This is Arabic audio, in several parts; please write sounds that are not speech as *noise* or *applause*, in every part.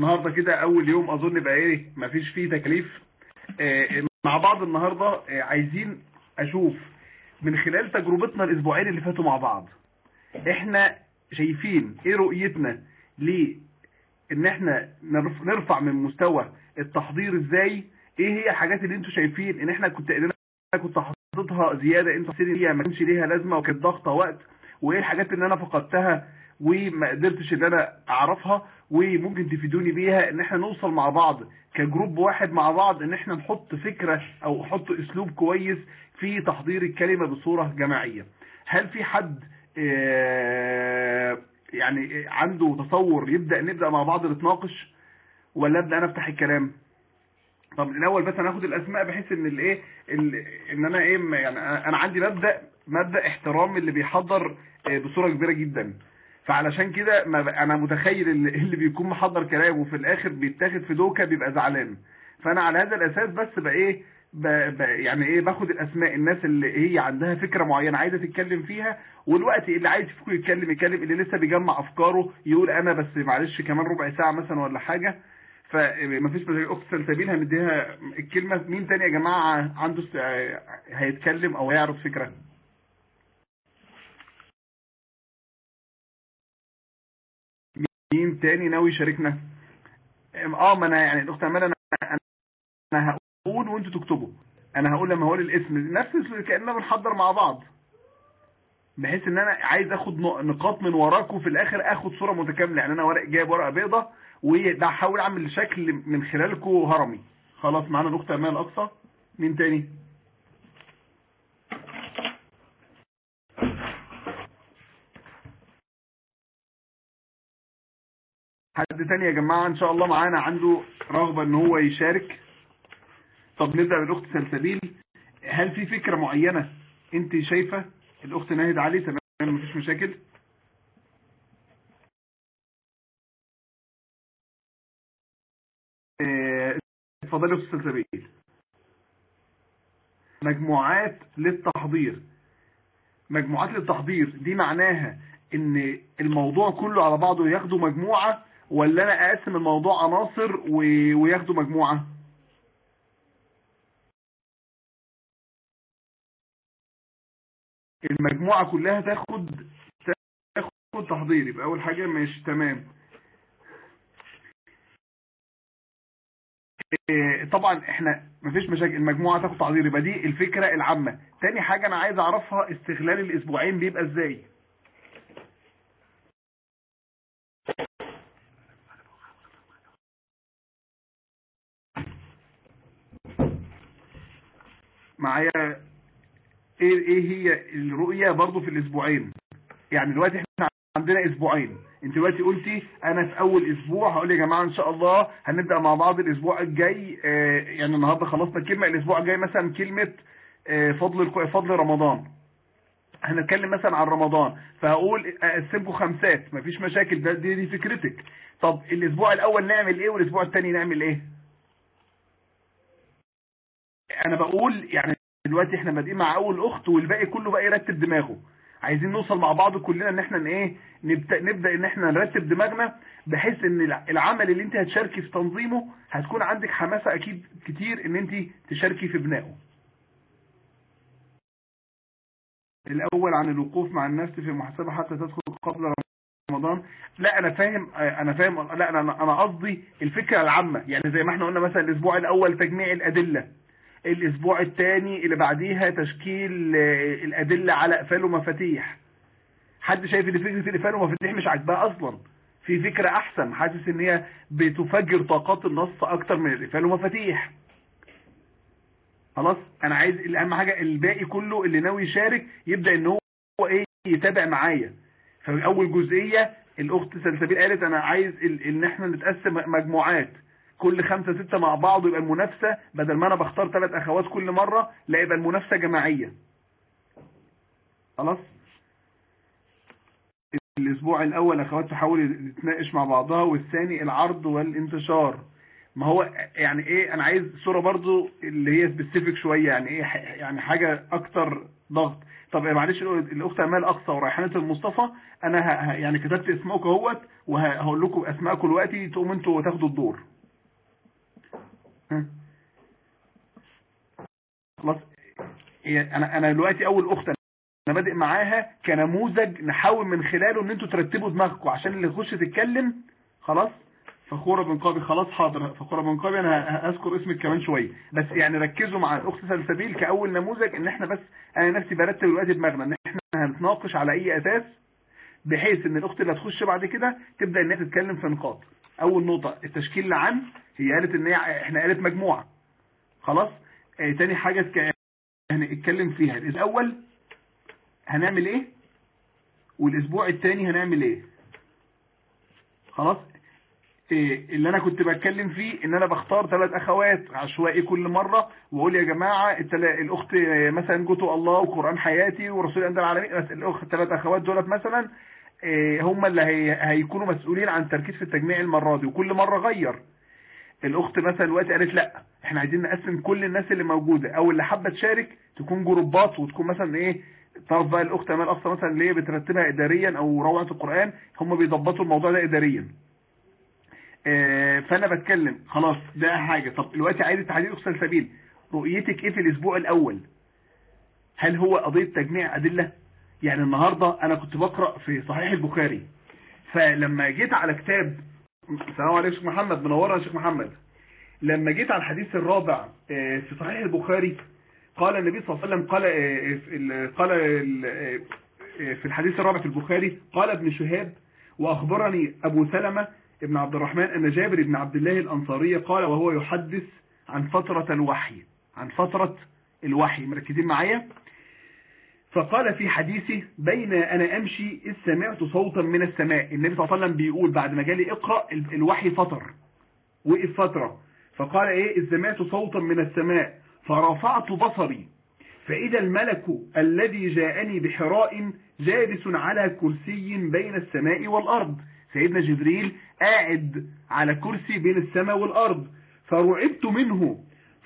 النهارده كده اول يوم اظن بقى إيه مفيش فيه تكليف آه، مع بعض النهارده آه، عايزين أشوف من خلال تجربتنا الاسبوعين اللي فاتوا مع بعض إحنا شايفين إيه رؤيتنا ل ان إحنا نرف- نرفع من مستوى التحضير إزاي؟ إيه هي الحاجات اللي أنتوا شايفين ان إحنا كنت كنت حاططها زيادة أنتوا حاسين ان هي ما كانش ليها لازمة وكانت ضاغطة وقت وايه الحاجات اللي أنا فقدتها وما قدرتش ان أنا اعرفها؟ وممكن تفيدوني بيها إن إحنا نوصل مع بعض كجروب واحد مع بعض إن إحنا نحط فكرة أو نحط أسلوب كويس في تحضير الكلمة بصورة جماعية. هل في حد آه، يعني عنده تصور يبدأ نبدأ مع بعض نتناقش؟ ولا أبدأ أنا أفتح الكلام؟ طب الأول بس أنا هاخد الأسماء بحيث إن الايه ال- إن أنا إيه يعني أنا عندي مبدأ مبدأ احترام اللي بيحضر آه، بصورة كبيرة جدا. فعلشان كده أنا متخيل اللي, اللي بيكون محضر كلام وفي الآخر بيتاخد في دوكه بيبقى زعلان فأنا على هذا الأساس بس بقى إيه. يعني إيه باخد الأسماء الناس اللي هي عندها فكرة معينة عايزة تتكلم فيها والوقت اللي عايز فيكم يتكلم يتكلم اللي لسه بيجمع أفكاره يقول أنا بس معلش كمان ربع ساعة مثلا ولا حاجة فمفيش مشاكل اخت سلسبيل هنديها الكلمة مين تاني يا جماعة عنده. هيتكلم أو هيعرض فكرة مين تاني ناوي يشاركنا؟ آه ما أنا يعني الأخت امال أنا أنا هقول وأنتوا تكتبوا. أنا هقول لما هقول الاسم. نفس كأننا بنحضر مع بعض. بحيث إن أنا عايز آخد نق- نقاط من وراكم في الآخر آخد صورة متكاملة. يعني أنا ورق جايب ورقة بيضة وبحاول أعمل شكل من خلالكم هرمي. خلاص معانا الأخت امال أقصى. مين تاني؟ حد تاني يا جماعة؟ إن شاء الله معانا عنده رغبة إن هو يشارك. طب نبدأ بالأخت سلسبيل. هل في فكرة معينة أنت شايفة؟ الأخت ناهد علي تمام؟ مفيش مشاكل؟ آه، اتفضلي أستاذ سلسبيل. مجموعات للتحضير. مجموعات للتحضير دي معناها إن الموضوع كله على بعضه ياخدوا مجموعة ولا أنا أقسم الموضوع عناصر وياخدوا مجموعة؟ المجموعة كلها تاخد تاخد تحضير. يبقى أول حاجة مش تمام. إيه، طبعا إحنا مفيش مشاكل. المجموعة تاخد تحضير. يبقى دي الفكرة العامة. تاني حاجة أنا عايز أعرفها استغلال الأسبوعين بيبقى إزاي؟ معايا إيه إيه هي الرؤية برضو في الاسبوعين؟ يعني دلوقتي إحنا عندنا أسبوعين. انت دلوقتي قلتي أنا في اول أسبوع هقول يا جماعة إن شاء الله هنبدأ مع بعض الأسبوع الجاي آه، يعني النهارده خلصنا الكلمة الأسبوع الجاي مثلا كلمة آه، فضل فضل رمضان. هنتكلم مثلا عن رمضان فهقول أقسمكم خمسات مفيش مشاكل ده دي, دي فكرتك. طب الأسبوع الأول نعمل إيه والاسبوع الثاني نعمل إيه؟ أنا بقول يعني دلوقتي إحنا بادئين مع اول اخت والباقي كله بقى يرتب دماغه. عايزين نوصل مع بعض كلنا ان إحنا إيه نبدا نبدأ إن إحنا نرتب دماغنا بحيث إن الع- العمل اللي انت هتشاركي في تنظيمه هتكون عندك حماسة أكيد كتير إن انت تشاركي في بنائه. الأول عن الوقوف مع النفس في المحاسبه حتى تدخل قبل رمضان. لا أنا فاهم أنا فاهم لا أنا أنا قصدي الفكرة العامة. يعني زي ما إحنا قلنا مثلا الأسبوع الأول تجميع الأدلة. الأسبوع الثاني اللي بعديها تشكيل آه، الأدلة على اقفال ومفاتيح حد شايف إن فكرة القفال ومفاتيح مش عاجباه أصلا؟ في فكرة أحسن حاسس إن هي بتفجر طاقات النص أكتر من القفال ومفاتيح خلاص؟ أنا عايز الأهم حاجة الباقي كله اللي ناوي يشارك يبدأ إن هو إيه يتابع معايا. فأول جزئية الأخت سلسبيل قالت أنا عايز إن إحنا نتقسم مجموعات. كل خمسة ستة مع بعض ويبقى المنافسة بدل ما أنا بختار ثلاث أخوات كل مرة لا يبقى المنافسة جماعية. خلاص؟ الأسبوع الأول أخوات تحاول تتناقش مع بعضها والثاني العرض والانتشار. ما هو يعني إيه أنا عايز صورة برضو اللي هي سبيسيفيك شوية يعني إيه يعني حاجة أكتر ضغط. طب معلش الأخت أمال أقصى وريحانه المصطفى أنا ه... يعني كتبت اسمكم أهوت وهقول لكم أسماءكم دلوقتي تقوموا أنتوا تاخدوا الدور. خلاص. أنا أنا دلوقتي أول اخت أنا بادئ معاها كنموذج نحاول من خلاله إن أنتوا ترتبوا دماغكم عشان اللي يخش تتكلم خلاص؟ فخورة بن قابي خلاص حاضر. فخورة بن قابي أنا هذكر اسمك كمان شوية. بس يعني ركزوا مع الأخت سلسبيل كأول نموذج إن إحنا بس أنا نفسي برتب دلوقتي دماغنا إن إحنا هنتناقش على أي أساس بحيث إن الأخت اللي هتخش بعد كده تبدأ انها تتكلم في نقاط. أول نقطة التشكيل العام. هي قالت إن هي إحنا قالت مجموعة. خلاص؟ آه تاني حاجة هنتكلم فيها. الأول هنعمل إيه؟ والأسبوع الثاني هنعمل إيه؟ خلاص؟ إيه اللي أنا كنت بتكلم فيه إن أنا بختار ثلاث أخوات عشوائي كل مرة وأقول يا جماعة الأخت مثلا جوتو الله وقرآن حياتي ورسول الله العالمين الاخت الثلاث أخوات دولت مثلا إيه هم اللي هي هيكونوا مسؤولين عن التركيز في التجميع المرة دي. وكل مرة غير. الأخت مثلا دلوقتي قالت لا إحنا عايزين نقسم كل الناس اللي موجودة أو اللي حابة تشارك تكون جروبات وتكون مثلا إيه تعرف بقى الأخت أمال أقصى مثلا اللي هي بترتبها اداريا أو روعة القرآن هم بيضبطوا الموضوع ده اداريا. فأنا بتكلم خلاص ده حاجة. طب دلوقتي عايز تحديد اخت السبيل رؤيتك إيه في الأسبوع الأول؟ هل هو قضية تجميع أدلة؟ يعني النهارده أنا كنت بقرأ في صحيح البخاري فلما جيت على كتاب السلام عليكم شيخ محمد. منورنا يا شيخ محمد. لما جيت على الحديث الرابع في صحيح البخاري قال النبي صلى الله عليه وسلم قال قال في الحديث الرابع في البخاري قال ابن شهاب وأخبرني أبو سلمة ابن عبد الرحمن أن جابر بن عبد الله الأنصاري قال وهو يحدث عن فترة الوحي عن فترة الوحي. مركزين معايا؟ فقال في حديثه بين أنا أمشي إذ سمعت صوتا من السماء. النبي صلى الله عليه وسلم بيقول بعد ما جالي اقرأ الوحي فطر وقف فترة. فقال إيه؟ إذ سمعت صوتا من السماء فرفعت بصري. فإذا الملك الذي جاءني بحراء جالس على كرسي بين السماء والأرض. سيدنا جبريل قاعد على كرسي بين السماء والأرض. فرعبت منه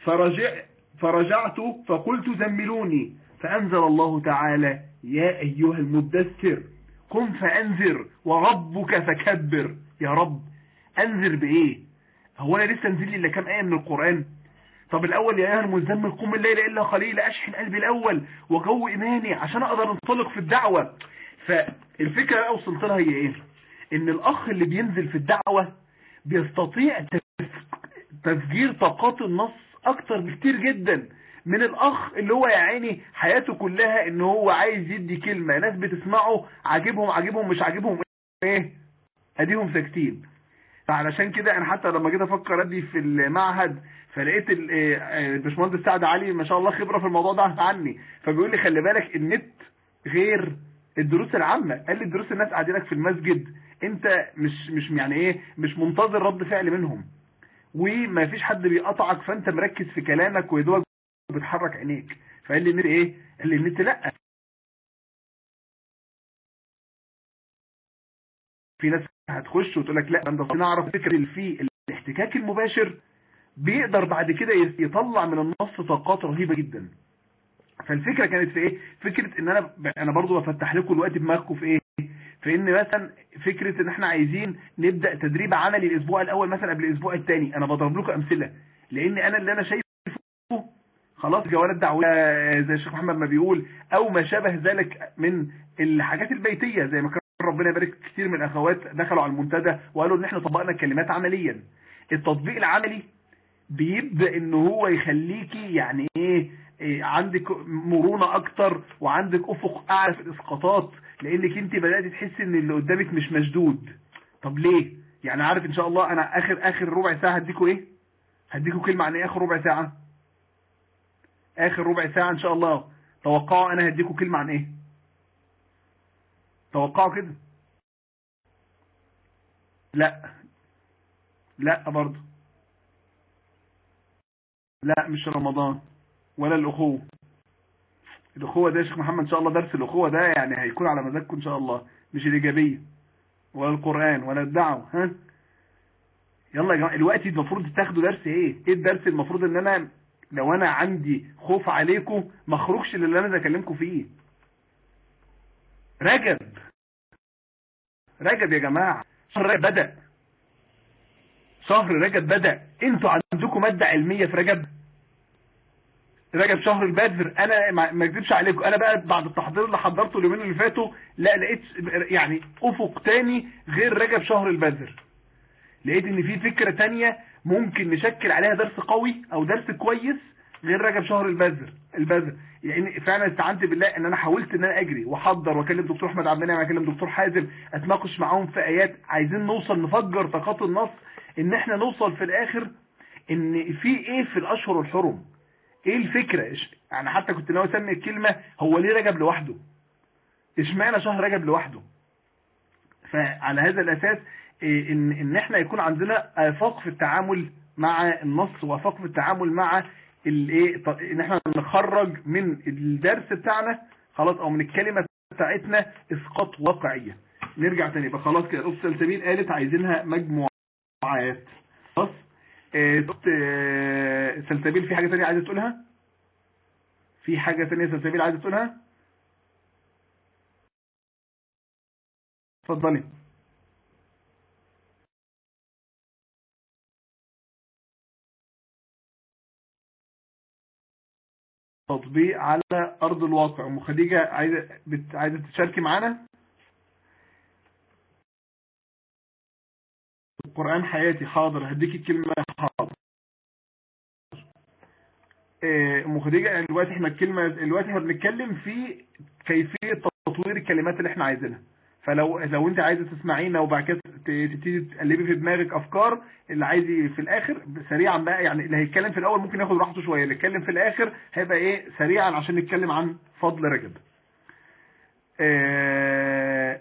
فرجع فرجعت فقلت زملوني. فأنزل الله تعالى يا أيها المدثر قم فأنذر وربك فكبر. يا رب أنذر بإيه؟ هو أنا لسه نزل لي إلا كام آية من القرآن؟ طب الأول يا أيها المزمل قم الليل إلا قليلا أشحن قلبي الأول وجو إيماني عشان أقدر أنطلق في الدعوة. فالفكرة اللي وصلت لها هي إيه؟ إن الأخ اللي بينزل في الدعوة بيستطيع تفجير طاقات النص أكتر بكتير جدا. من الأخ اللي هو يا عيني حياته كلها إن هو عايز يدي كلمة. ناس بتسمعه عاجبهم عاجبهم مش عاجبهم إيه؟ أديهم ساكتين فعلشان كده أنا حتى لما جيت أفكر أدي في المعهد فلقيت الباشمهندس سعد علي ما شاء الله خبرة في الموضوع ده عني. فبيقول لي خلي بالك النت غير الدروس العامة. قال لي الدروس الناس قاعدينك في المسجد أنت مش مش يعني إيه مش منتظر رد فعل منهم. وما فيش حد بيقطعك فأنت مركز في كلامك ويدوبك بتحرك عينيك. فقال لي النت إيه؟ قال لي النت لأ. في ناس هتخش وتقول لك لأ ده نعرف فكرة فيه الاحتكاك المباشر. بيقدر بعد كده يطلع من النص طاقات رهيبة جدا. فالفكرة كانت في إيه؟ فكرة ان أنا أنا برضو بفتح لكم الوقت دماغكم في إيه؟ في ان مثلا فكرة ان إحنا عايزين نبدأ تدريب عملي الأسبوع الأول مثلا قبل الأسبوع الثاني أنا بضرب لكم أمثلة. لأن أنا اللي أنا شايفه خلاص جوالات دعوية زي الشيخ محمد ما بيقول أو ما شابه ذلك من الحاجات البيتية زي ما كان ربنا يبارك كتير من الأخوات دخلوا على المنتدى وقالوا إن إحنا طبقنا كلمات عمليا. التطبيق العملي بيبدأ إن هو يخليكي يعني إيه, إيه عندك مرونة أكتر وعندك أفق أعلى في الإسقاطات لأنك أنت بدأت تحس إن اللي قدامك مش مشدود. طب ليه؟ يعني عارف إن شاء الله أنا آخر آخر ربع ساعة هديكوا إيه؟ هديكوا كلمة عن إيه آخر ربع ساعة؟ آخر ربع ساعة إن شاء الله. توقعوا أنا هديكوا كلمة عن إيه؟ توقعوا كده؟ لا. لا برضه. لا مش رمضان. ولا الأخوة. الأخوة ده يا شيخ محمد إن شاء الله درس الأخوة ده يعني هيكون على مزاجكم إن شاء الله. مش الإيجابية. ولا القرآن ولا الدعوة. ها؟ يلا يا جماعة الوقت المفروض تاخدوا درس إيه؟ إيه الدرس المفروض إن أنا لو أنا عندي خوف عليكم ما أخرجش اللي أنا بكلمكم فيه. رجب. رجب يا جماعة. شهر رجب بدأ. شهر رجب بدأ. أنتوا عندكم مادة علمية في رجب؟ رجب شهر البدر. أنا ما أكذبش عليكم. أنا بقى بعد التحضير اللي حضرته اليومين اللي فاتوا لا لقيت يعني أفق تاني غير رجب شهر البدر. لقيت إن في فكرة تانية ممكن نشكل عليها درس قوي أو درس كويس غير رجب شهر البدر البدر يعني فعلا استعنت بالله إن أنا حاولت إن أنا أجري وأحضر وأكلم دكتور أحمد عبد المنعم واكلم دكتور حازم أتناقش معاهم في آيات عايزين نوصل نفجر طاقات النص إن إحنا نوصل في الآخر إن في إيه في الأشهر الحرم إيه الفكرة؟ يعني حتى كنت ناوي أسمي الكلمة هو ليه رجب لوحده. إشمعنى شهر رجب لوحده؟ فعلى هذا الأساس إن إن إحنا يكون عندنا افاق في التعامل مع النص وافاق في التعامل مع الايه إن إحنا نخرج من الدرس بتاعنا خلاص أو من الكلمة بتاعتنا إسقاط واقعية. نرجع تاني يبقى خلاص كده الاخت سلسبيل قالت عايزينها مجموعات. خلاص اخت سلسبيل في حاجة تانية عايزة تقولها؟ في حاجة تانية سلسبيل عايزة تقولها؟ اتفضلي. تطبيق على أرض الواقع. أم خديجة عايزه بت... عايزة تشاركي معانا؟ القرآن حياتي حاضر. هديكي الكلمة حاضر. أم خديجة دلوقتي إحنا الكلمة دلوقتي إحنا بنتكلم في كيفية تطوير الكلمات اللي إحنا عايزينها. فلو لو انت عايزه تسمعينا وبعد كده تبتدي تقلبي في دماغك افكار اللي عايز في الآخر سريعا بقى يعني اللي هيتكلم في الأول ممكن ياخد راحته شوية اللي يتكلم في الآخر هيبقى إيه؟ سريعا عشان نتكلم عن فضل رجب. آه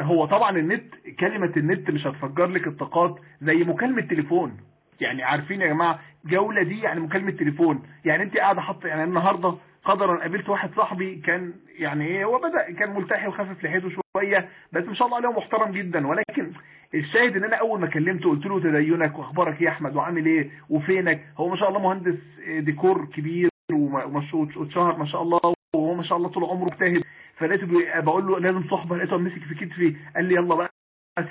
هو طبعا النت كلمة النت مش هتفجر لك الطاقات زي مكالمة تليفون. يعني عارفين يا جماعة جولة دي يعني مكالمة تليفون. يعني انت قاعدة حاطة يعني النهاردة قدرا قابلت واحد صاحبي كان يعني إيه هو بدأ كان ملتحي وخفف لحيته شوية بس ما شاء الله عليه محترم جدا. ولكن الشاهد إن أنا أول ما كلمته قلت له تدينك وأخبارك إيه يا أحمد وعامل إيه وفينك؟ هو ما شاء الله مهندس ديكور كبير واتشهر ما شاء الله وهو ما شاء الله طول عمره مجتهد فلقيته بقول له لازم صحبة لقيته مسك في كتفي قال لي يلا بقى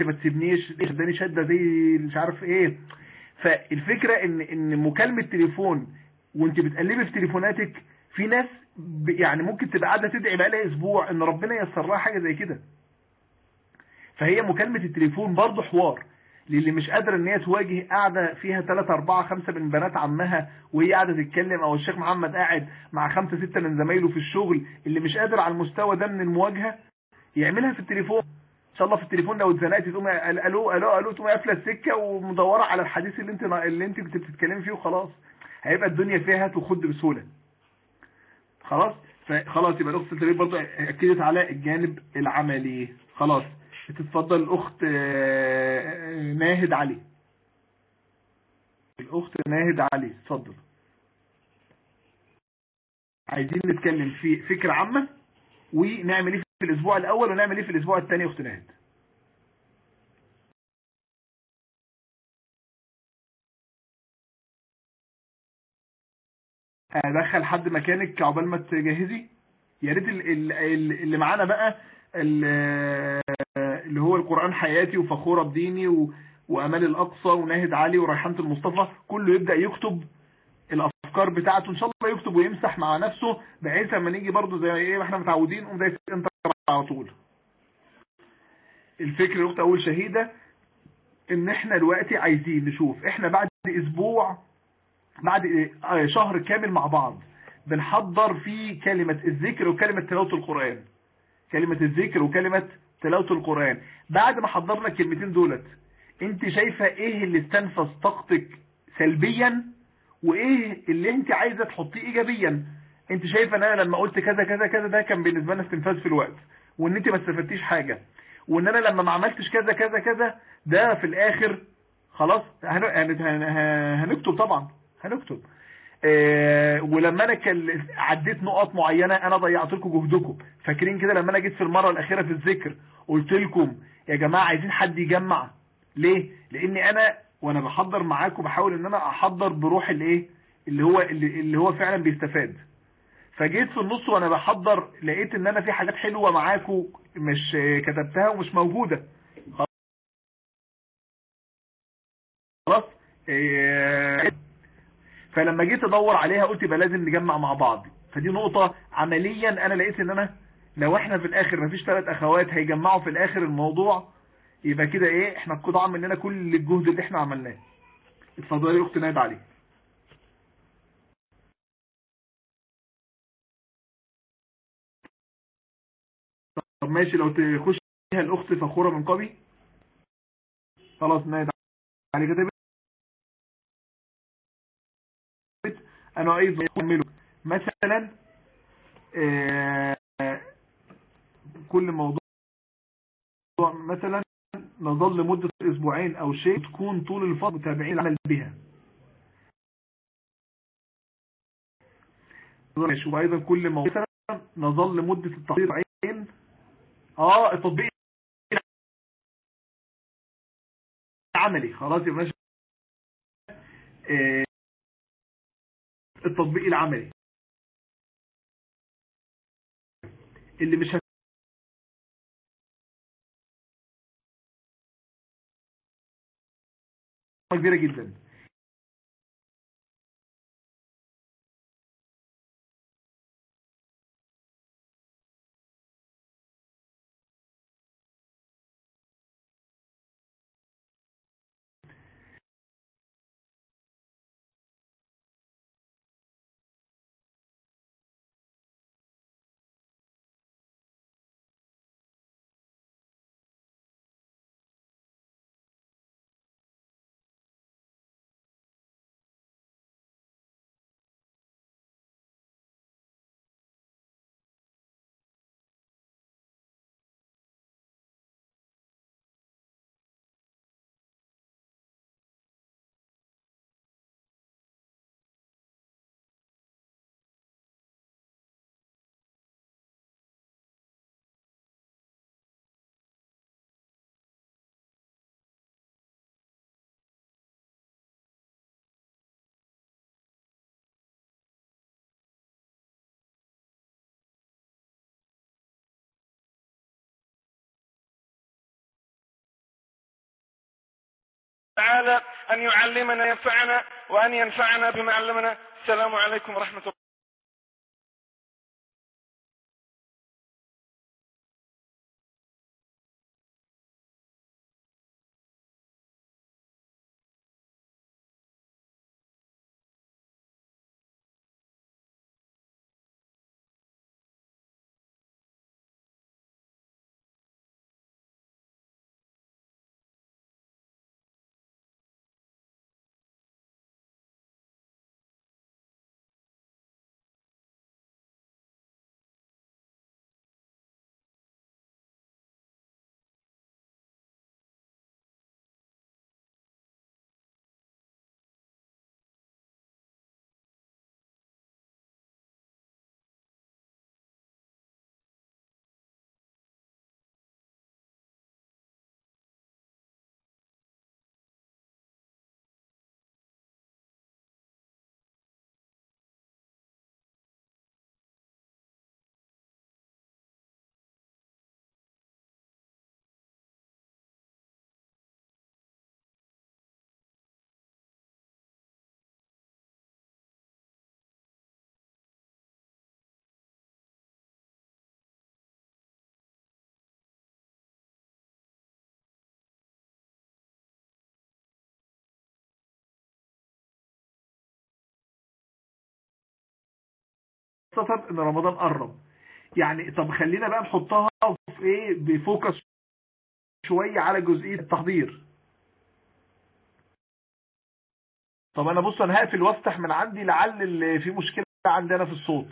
ما تسيبنيش شداني شده زي مش عارف إيه. فالفكرة إن إن مكالمة تليفون وأنت بتقلبي في تليفوناتك في ناس يعني ممكن تبقى قاعدة تدعي بقى لها أسبوع إن ربنا ييسر لها حاجة زي كده. فهي مكالمة التليفون برضه حوار. للي مش قادرة إن هي تواجه قاعدة فيها 3 4 5 من بنات عمها وهي قاعدة تتكلم أو الشيخ محمد قاعد مع 5 6 من زمايله في الشغل اللي مش قادر على المستوى ده من المواجهة يعملها في التليفون. إن شاء الله في التليفون لو اتزنقتي تقوم ألو ألو ألو تقوم قافلة السكة ومدورة على الحديث اللي أنت اللي أنت كنت بتتكلمي فيه وخلاص. هيبقى الدنيا فيها تخد بسهولة. خلاص؟ فخلاص يبقى الأخت التدريب برضه أكدت على الجانب العملي. خلاص تتفضل الاخت ناهد علي. الأخت ناهد علي اتفضل. عايزين نتكلم في فكرة عامة ونعمل إيه في الأسبوع الأول ونعمل إيه في الأسبوع الثاني أخت ناهد؟ ادخل حد مكانك عقبال ما تجهزي؟ يا ريت اللي معانا بقى اللي هو القرآن حياتي وفخورة بديني وأمال الأقصى وناهد علي وريحانة المصطفى كله يبدأ يكتب الأفكار بتاعته إن شاء الله يكتب ويمسح مع نفسه بحيث لما نيجي برضه زي إيه ما إحنا متعودين قوم دايس أنت على طول. الفكرة الأخت أول شهيدة إن إحنا دلوقتي عايزين نشوف إحنا بعد أسبوع بعد شهر كامل مع بعض بنحضر فيه كلمة الذكر وكلمة تلاوة القرآن. كلمة الذكر وكلمة تلاوة القرآن. بعد ما حضرنا الكلمتين دولت انت شايفة إيه اللي استنفذ طاقتك سلبيا؟ وايه اللي انت عايزة تحطيه ايجابيا؟ انت شايفة ان أنا لما قلت كذا كذا كذا ده كان بالنسبة لنا استنفاذ في الوقت. وان انت ما استفدتيش حاجة. وان أنا لما ما عملتش كذا كذا كذا ده في الآخر خلاص هنكتب طبعا. هنكتب. آه ولما أنا. عديت نقط معينة أنا ضيعت لكم جهدكم. فاكرين كده لما أنا جيت في المرة الأخيرة في الذكر قلت لكم يا جماعة عايزين حد يجمع. ليه؟ لأني أنا وأنا بحضر معاكم بحاول إن أنا أحضر بروح الإيه؟ اللي هو اللي, هو فعلا بيستفاد. فجيت في النص وأنا بحضر لقيت إن أنا في حاجات حلوة معاكم مش كتبتها ومش موجودة. خلاص؟ إيه، فلما جيت ادور عليها قلت يبقى لازم نجمع مع بعض. فدي نقطة عمليا أنا لقيت إن أنا لو إحنا في الآخر مفيش ثلاث أخوات هيجمعوا في الآخر الموضوع يبقى كده إيه؟ إحنا قطع مننا كل الجهد اللي إحنا عملناه. اتفضلي يا اخت نايد علي طب ماشي لو تخش فيها الأخت فخورة من قبي. خلاص نايد علي كتبت أنا عايز اعمله مثلا آه، كل موضوع مثلا نظل لمدة أسبوعين أو شيء تكون طول الفترة متابعين العمل بها. وأيضا كل موضوع مثلا نظل لمدة التحضير عين آه التطبيق العملي. خلاص يا باشا. آه، التطبيق العملي. اللي مش كبيرة جدا. تعالى أن يعلمنا ينفعنا وأن ينفعنا بما علمنا. السلام عليكم ورحمة الله. خاصة إن رمضان قرب. يعني طب خلينا بقى نحطها في إيه بفوكس شوية على جزئية التحضير. طب أنا بص أنا هقفل وأفتح من عندي لعل اللي في مشكلة عندنا في الصوت.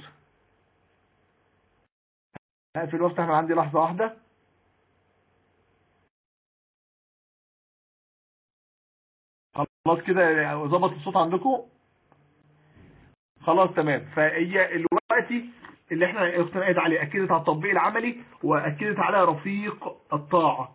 هقفل وأفتح من عندي لحظة واحدة. خلاص كده ظبط الصوت عندكم؟ خلاص تمام. فهي دلوقتي اللي إحنا اقتنعت عليه. اكدت على التطبيق العملي واكدت على رفيق الطاعة.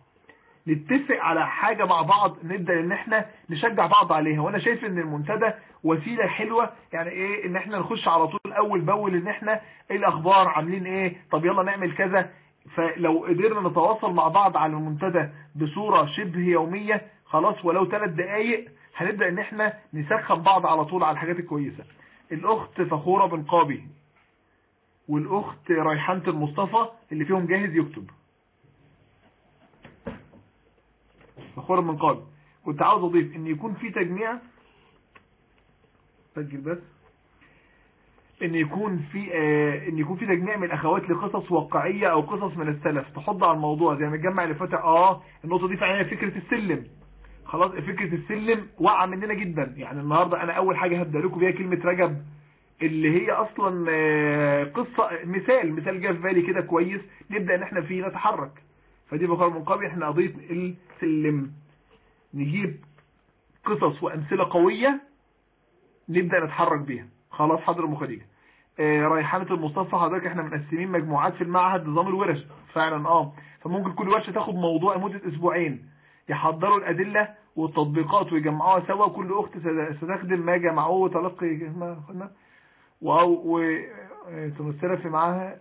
نتفق على حاجة مع بعض نبدأ إن إحنا نشجع بعض عليها. وأنا شايف إن المنتدى وسيلة حلوة يعني إيه؟ إن إحنا نخش على طول أول بأول إن إحنا إيه الأخبار؟ عاملين إيه؟ طب يلا نعمل كذا. فلو قدرنا نتواصل مع بعض على المنتدى بصورة شبه يومية خلاص ولو ثلاث دقايق هنبدأ إن إحنا نسخن بعض على طول على الحاجات الكويسة. الأخت فخورة بن قابي. والأخت ريحانة المصطفى اللي فيهم جاهز يكتب. فخورة بن قابي كنت عاوز أضيف إن يكون في تجميع. سجل بس. إن يكون في آه إن يكون في تجميع من الأخوات لقصص واقعية أو قصص من السلف. تحض على الموضوع زي ما الجمع اللي فاتح آه النقطة دي فعلا فكرة السلم. خلاص فكرة السلم وقع مننا جدا. يعني النهارده أنا أول حاجة هبدأ لكم بيها كلمة رجب. اللي هي أصلا آه قصة مثال مثال جه في بالي كده كويس نبدأ إن إحنا فيه نتحرك. فدي بقول من قبل إحنا قضية السلم. نجيب قصص وأمثلة قوية نبدأ نتحرك بيها. خلاص حاضر ام ريحانه المصطفى حضرتك إحنا مقسمين مجموعات في المعهد نظام الورش. فعلا آه. فممكن كل ورشة تاخد موضوع لمدة أسبوعين. يحضروا الأدلة والتطبيقات ويجمعوها سوا. وكل أخت ستخدم ما جمعوه وتلقي ما قلنا وتمثلها في معاها.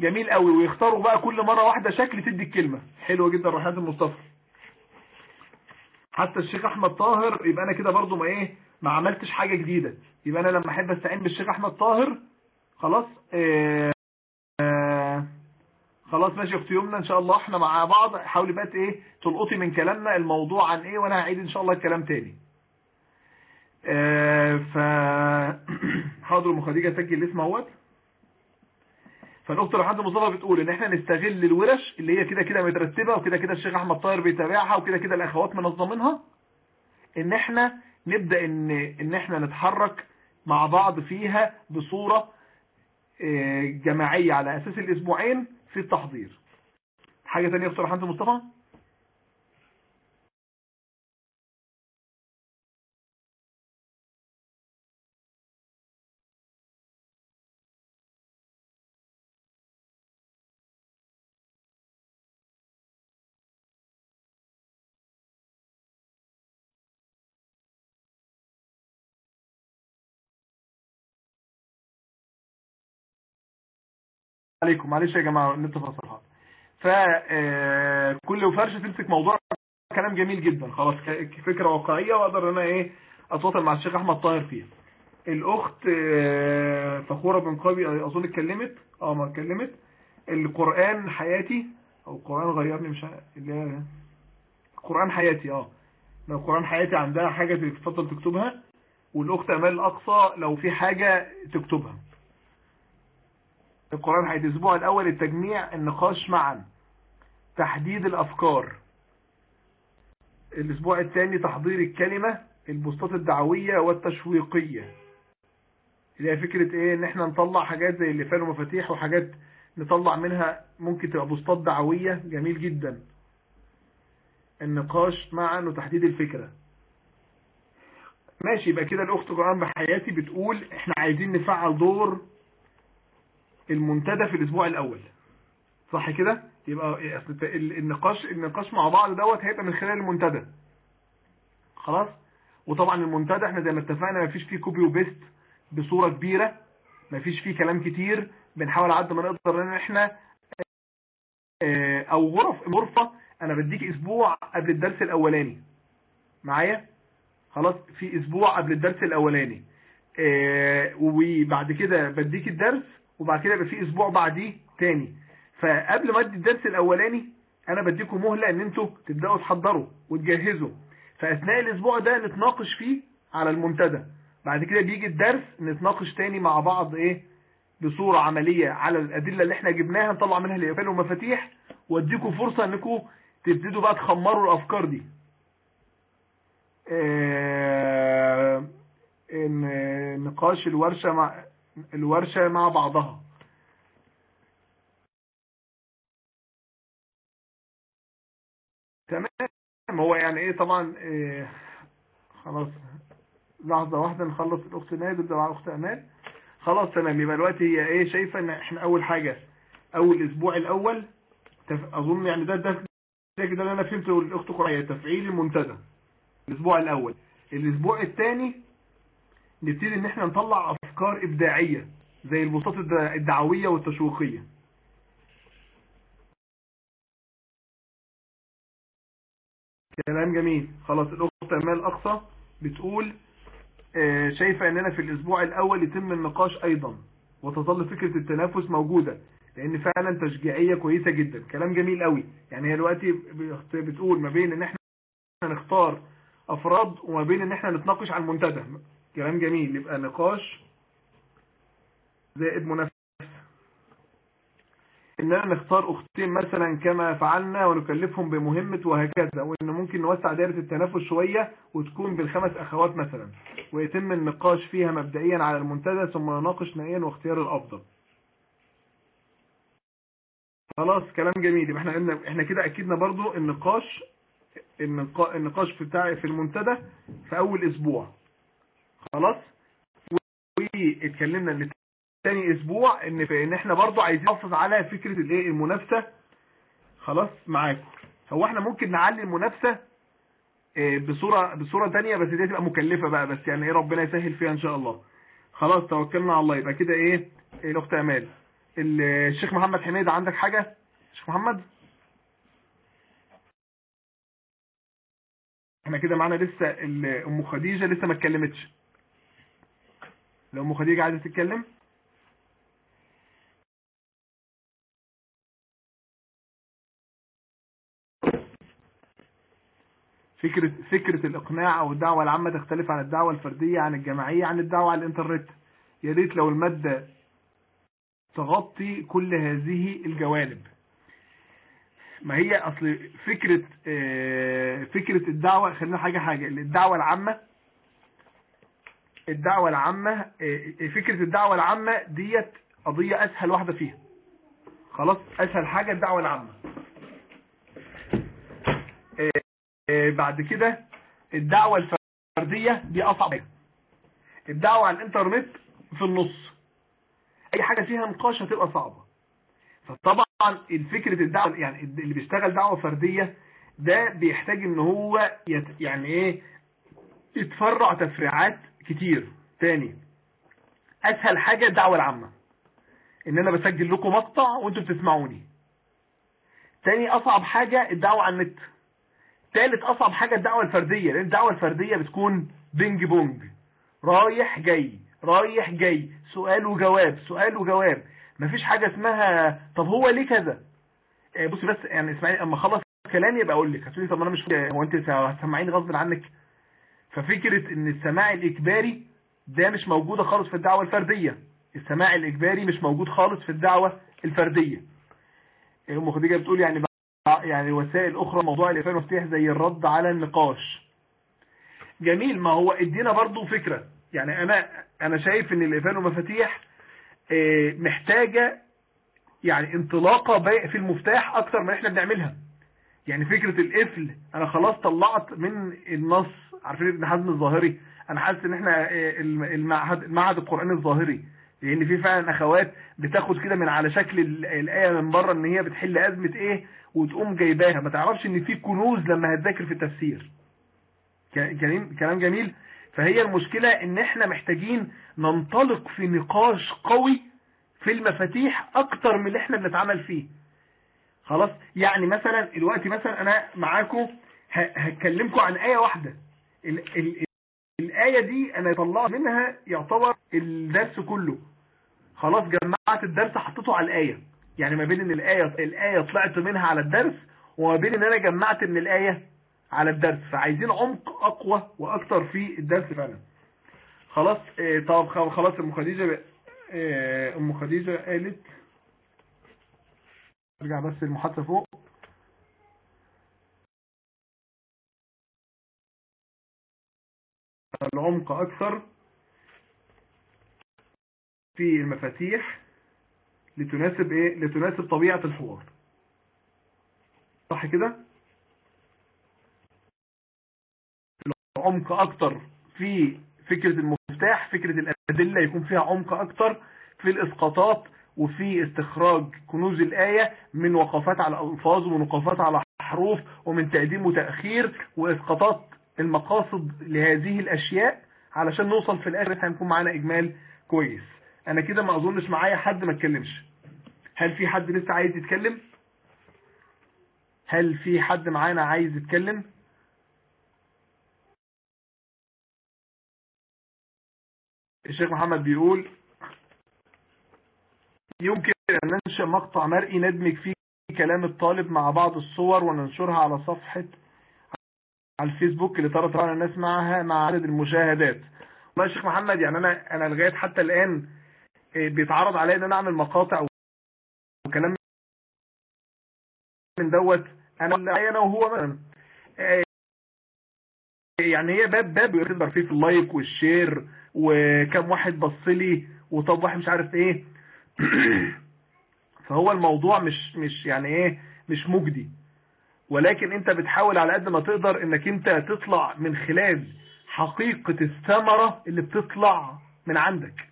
جميل قوي. ويختاروا بقى كل مرة واحدة شكل تدي الكلمة. حلوة جدا ريحانه المصطفى. حتى الشيخ أحمد طاهر يبقى أنا كده برضو ما إيه ما عملتش حاجة جديدة. يبقى أنا لما أحب أستعين بالشيخ أحمد طاهر خلاص آه خلاص ماشي أختي يمنى إن شاء الله إحنا مع بعض. حاولي بقى إيه تلقطي من كلامنا الموضوع عن إيه وأنا هعيد إن شاء الله الكلام تاني. ف *clears throat* حاضر أم خديجة سجل الاسم أهوت. فالأخت رحمه مصطفى بتقول إن إحنا نستغل الورش اللي هي كده كده مترتبة وكده كده الشيخ أحمد طاهر بيتابعها وكده كده الأخوات منظمينها. إن إحنا نبدأ ان, إن إحنا نتحرك مع بعض فيها بصورة جماعية على أساس الأسبوعين في التحضير. حاجة تانية يا رحمة مصطفى عليكم. معلش يا جماعة النت فصل فكل فرشة تمسك موضوع كلام جميل جدا. خلاص فكرة واقعية وأقدر أنا إيه أتواصل مع الشيخ أحمد طاهر فيها. الأخت فخورة بن قابي أظن اتكلمت. آه ما اتكلمت. القرآن حياتي أو القرآن غيرني مش اللي هي القرآن حياتي. آه. لو القرآن حياتي عندها حاجة تفضل تكتبها والأخت أمال الأقصى لو في حاجة تكتبها. القرآن حياتي الأسبوع الأول التجميع النقاش معا تحديد الأفكار. الأسبوع الثاني تحضير الكلمة البوستات الدعوية والتشويقية. اللي هي فكرة إيه؟ إن إحنا نطلع حاجات زي اللي فعلوا مفاتيح وحاجات نطلع منها ممكن تبقى بوستات دعوية. جميل جدا. النقاش معا وتحديد الفكرة. ماشي يبقى كده الأخت قرآن بحياتي بتقول إحنا عايزين نفعل دور المنتدى في الأسبوع الأول. صح كده؟ يبقى النقاش النقاش مع بعض دوت هيبقى من خلال المنتدى. خلاص؟ وطبعا المنتدى إحنا زي ما اتفقنا مفيش فيه copy و paste بصورة كبيرة مفيش فيه كلام كتير بنحاول قد ما نقدر إن إحنا أو غرف غرفة أنا بديك أسبوع قبل الدرس الأولاني. معايا؟ خلاص في أسبوع قبل الدرس الأولاني. وبعد كده بديك الدرس وبعد كده يبقى في أسبوع بعديه تاني. فقبل ما أدي الدرس الأولاني أنا بديكم مهلة إن أنتوا تبدأوا تحضروا وتجهزوا. فأثناء الأسبوع ده نتناقش فيه على المنتدى. بعد كده بيجي الدرس نتناقش تاني مع بعض إيه؟ بصورة عملية على الأدلة اللي إحنا جبناها نطلع منها الإقفال ومفاتيح وأديكم فرصة إنكم تبتدوا بقى تخمروا الأفكار دي. آه نقاش الورشة مع الورشة مع بعضها. تمام. هو يعني إيه؟ طبعا إيه خلاص. لحظة واحدة نخلص الأخت نادر ده مع الأخت أمال. خلاص تمام. يبقى دلوقتي هي إيه؟ شايفة إن إحنا أول حاجة أول أسبوع الأول أظن يعني ده ده كده اللي أنا فهمته الأخت قرية. تفعيل المنتدى الأسبوع الأول. الأسبوع الثاني نبتدي إن إحنا نطلع أفكار إبداعية زي البساط الدعوية والتشويقية. كلام جميل. خلاص الأخت أمال أقصى بتقول آه، شايفة أننا في الأسبوع الأول يتم النقاش أيضا وتظل فكرة التنافس موجودة لأن فعلا تشجيعية كويسة جدا. كلام جميل قوي يعني هي دلوقتي بتقول ما بين إن إحنا نختار أفراد وما بين إن إحنا نتناقش على المنتدى. كلام جميل. يبقى نقاش زائد منافسة. اننا نختار أختين مثلا كما فعلنا ونكلفهم بمهمة وهكذا وإن ممكن نوسع دائرة التنافس شوية وتكون بالخمس أخوات مثلا ويتم النقاش فيها مبدئيا على المنتدى ثم نناقش نهائيا واختيار الأفضل. خلاص كلام جميل. يبقى إحنا إحنا كده أكدنا برضو النقاش النقاش في بتاع في المنتدى في أول أسبوع. خلاص؟ واتكلمنا تاني أسبوع إن إن إحنا برضو عايزين نحافظ على فكرة الإيه؟ المنافسة. خلاص معاكم. هو إحنا ممكن نعلي المنافسة؟ آه بصورة بصورة تانية بس دي تبقى مكلفة بقى بس يعني إيه ربنا يسهل فيها إن شاء الله. خلاص توكلنا على الله. يبقى كده إيه؟ الأخت أمال. الشيخ محمد حميد عندك حاجة؟ شيخ محمد؟ إحنا كده معانا لسه أم خديجة لسه ما اتكلمتش. لو ام خديجة عايزة تتكلم؟ فكرة فكرة الإقناع أو الدعوة العامة تختلف عن الدعوة الفردية عن الجماعية عن الدعوة على الإنترنت. يا ريت لو المادة تغطي كل هذه الجوانب. ما هي أصل فكرة فكرة الدعوة خلينا حاجة حاجة. الدعوة العامة الدعوة العامة فكرة الدعوة العامة ديت قضية أسهل واحدة فيها. خلاص أسهل حاجة الدعوة العامة. بعد كده الدعوة الفردية دي أصعب حاجة الدعوة على الإنترنت في النص. أي حاجة فيها نقاش هتبقى صعبة. فطبعا الفكرة الدعوة يعني اللي بيشتغل دعوة فردية ده بيحتاج إن هو يت يعني إيه؟ يتفرع تفريعات كتير. تاني أسهل حاجة الدعوة العامة. إن أنا بسجل لكم مقطع وأنتوا بتسمعوني. تاني أصعب حاجة الدعوة على النت. تالت أصعب حاجة الدعوة الفردية لأن الدعوة الفردية بتكون بينج بونج. رايح جاي رايح جاي سؤال وجواب سؤال وجواب. مفيش حاجة اسمها طب هو ليه كذا؟ بصي بس يعني اسمعي أما أخلص كلامي يبقى أقول لك. هتقولي طب أنا مش هو أنت هتسمعيني غصب عنك؟ ففكرة إن السماع الإجباري ده مش موجودة خالص في الدعوة الفردية. السماع الإجباري مش موجود خالص في الدعوة الفردية. أم خديجة بتقول يعني يعني وسائل أخرى موضوع الافان والمفتاح زي الرد على النقاش. جميل ما هو ادينا برضو فكرة. يعني أنا أنا شايف إن الافان ومفاتيح محتاجة يعني انطلاقة في المفتاح أكتر ما إحنا بنعملها. يعني فكرة القفل أنا خلاص طلعت من النص. عارفين ابن حزم الظاهري؟ أنا حاسس إن إحنا المعهد المعهد القرآني الظاهري. لأن في فعلا أخوات بتاخد كده من على شكل الآية من بره إن هي بتحل أزمة إيه؟ وتقوم جايباها. ما تعرفش إن في كنوز لما هتذاكر في التفسير. كلام جميل. فهي المشكلة إن إحنا محتاجين ننطلق في نقاش قوي في المفاتيح أكتر من اللي إحنا بنتعامل فيه. خلاص؟ يعني مثلا الوقت مثلا أنا معاكم هتكلمكم عن آية واحدة. ال ال الآية دي أنا طلعت منها يعتبر الدرس كله. خلاص جمعت الدرس حطيته على الآية. يعني ما بين إن الآية الآية طلعت منها على الدرس وما بين إن أنا جمعت من الآية على الدرس. فعايزين عمق أقوى وأكتر في الدرس فعلا. خلاص آه طب خلاص أم خديجة آه أم خديجة قالت أرجع بس المحادثة فوق. العمق أكثر في المفاتيح لتناسب إيه؟ لتناسب طبيعة الحوار. صح كده؟ عمق أكتر في فكرة المفتاح فكرة الأدلة يكون فيها عمق أكتر في الإسقاطات وفي استخراج كنوز الآية من وقفات على الألفاظ ومن وقفات على حروف ومن تقديم وتأخير وإسقاطات المقاصد لهذه الأشياء علشان نوصل في الآخر هنكون معانا إجمال كويس. أنا كده ما أظنش معايا حد ما اتكلمش. هل في حد لسه عايز يتكلم؟ هل في حد معانا عايز يتكلم؟ الشيخ محمد بيقول يمكن أن ننشأ مقطع مرئي ندمج فيه كلام الطالب مع بعض الصور وننشرها على صفحة على الفيسبوك لترى طبعا الناس معها مع عدد المشاهدات. والله يا شيخ محمد يعني أنا أنا لغاية حتى الآن بيتعرض عليا إن أنا أعمل مقاطع وكلام من دوت. أنا أنا وهو مثلا يعني هي باب باب يقدر فيه في ال like وال share وكم واحد بص لي وطب واحد مش عارف إيه. *clears throat* فهو الموضوع مش مش يعني إيه مش مجدي. ولكن أنت بتحاول على قد ما تقدر إنك أنت تطلع من خلال حقيقة الثمرة اللي بتطلع من عندك.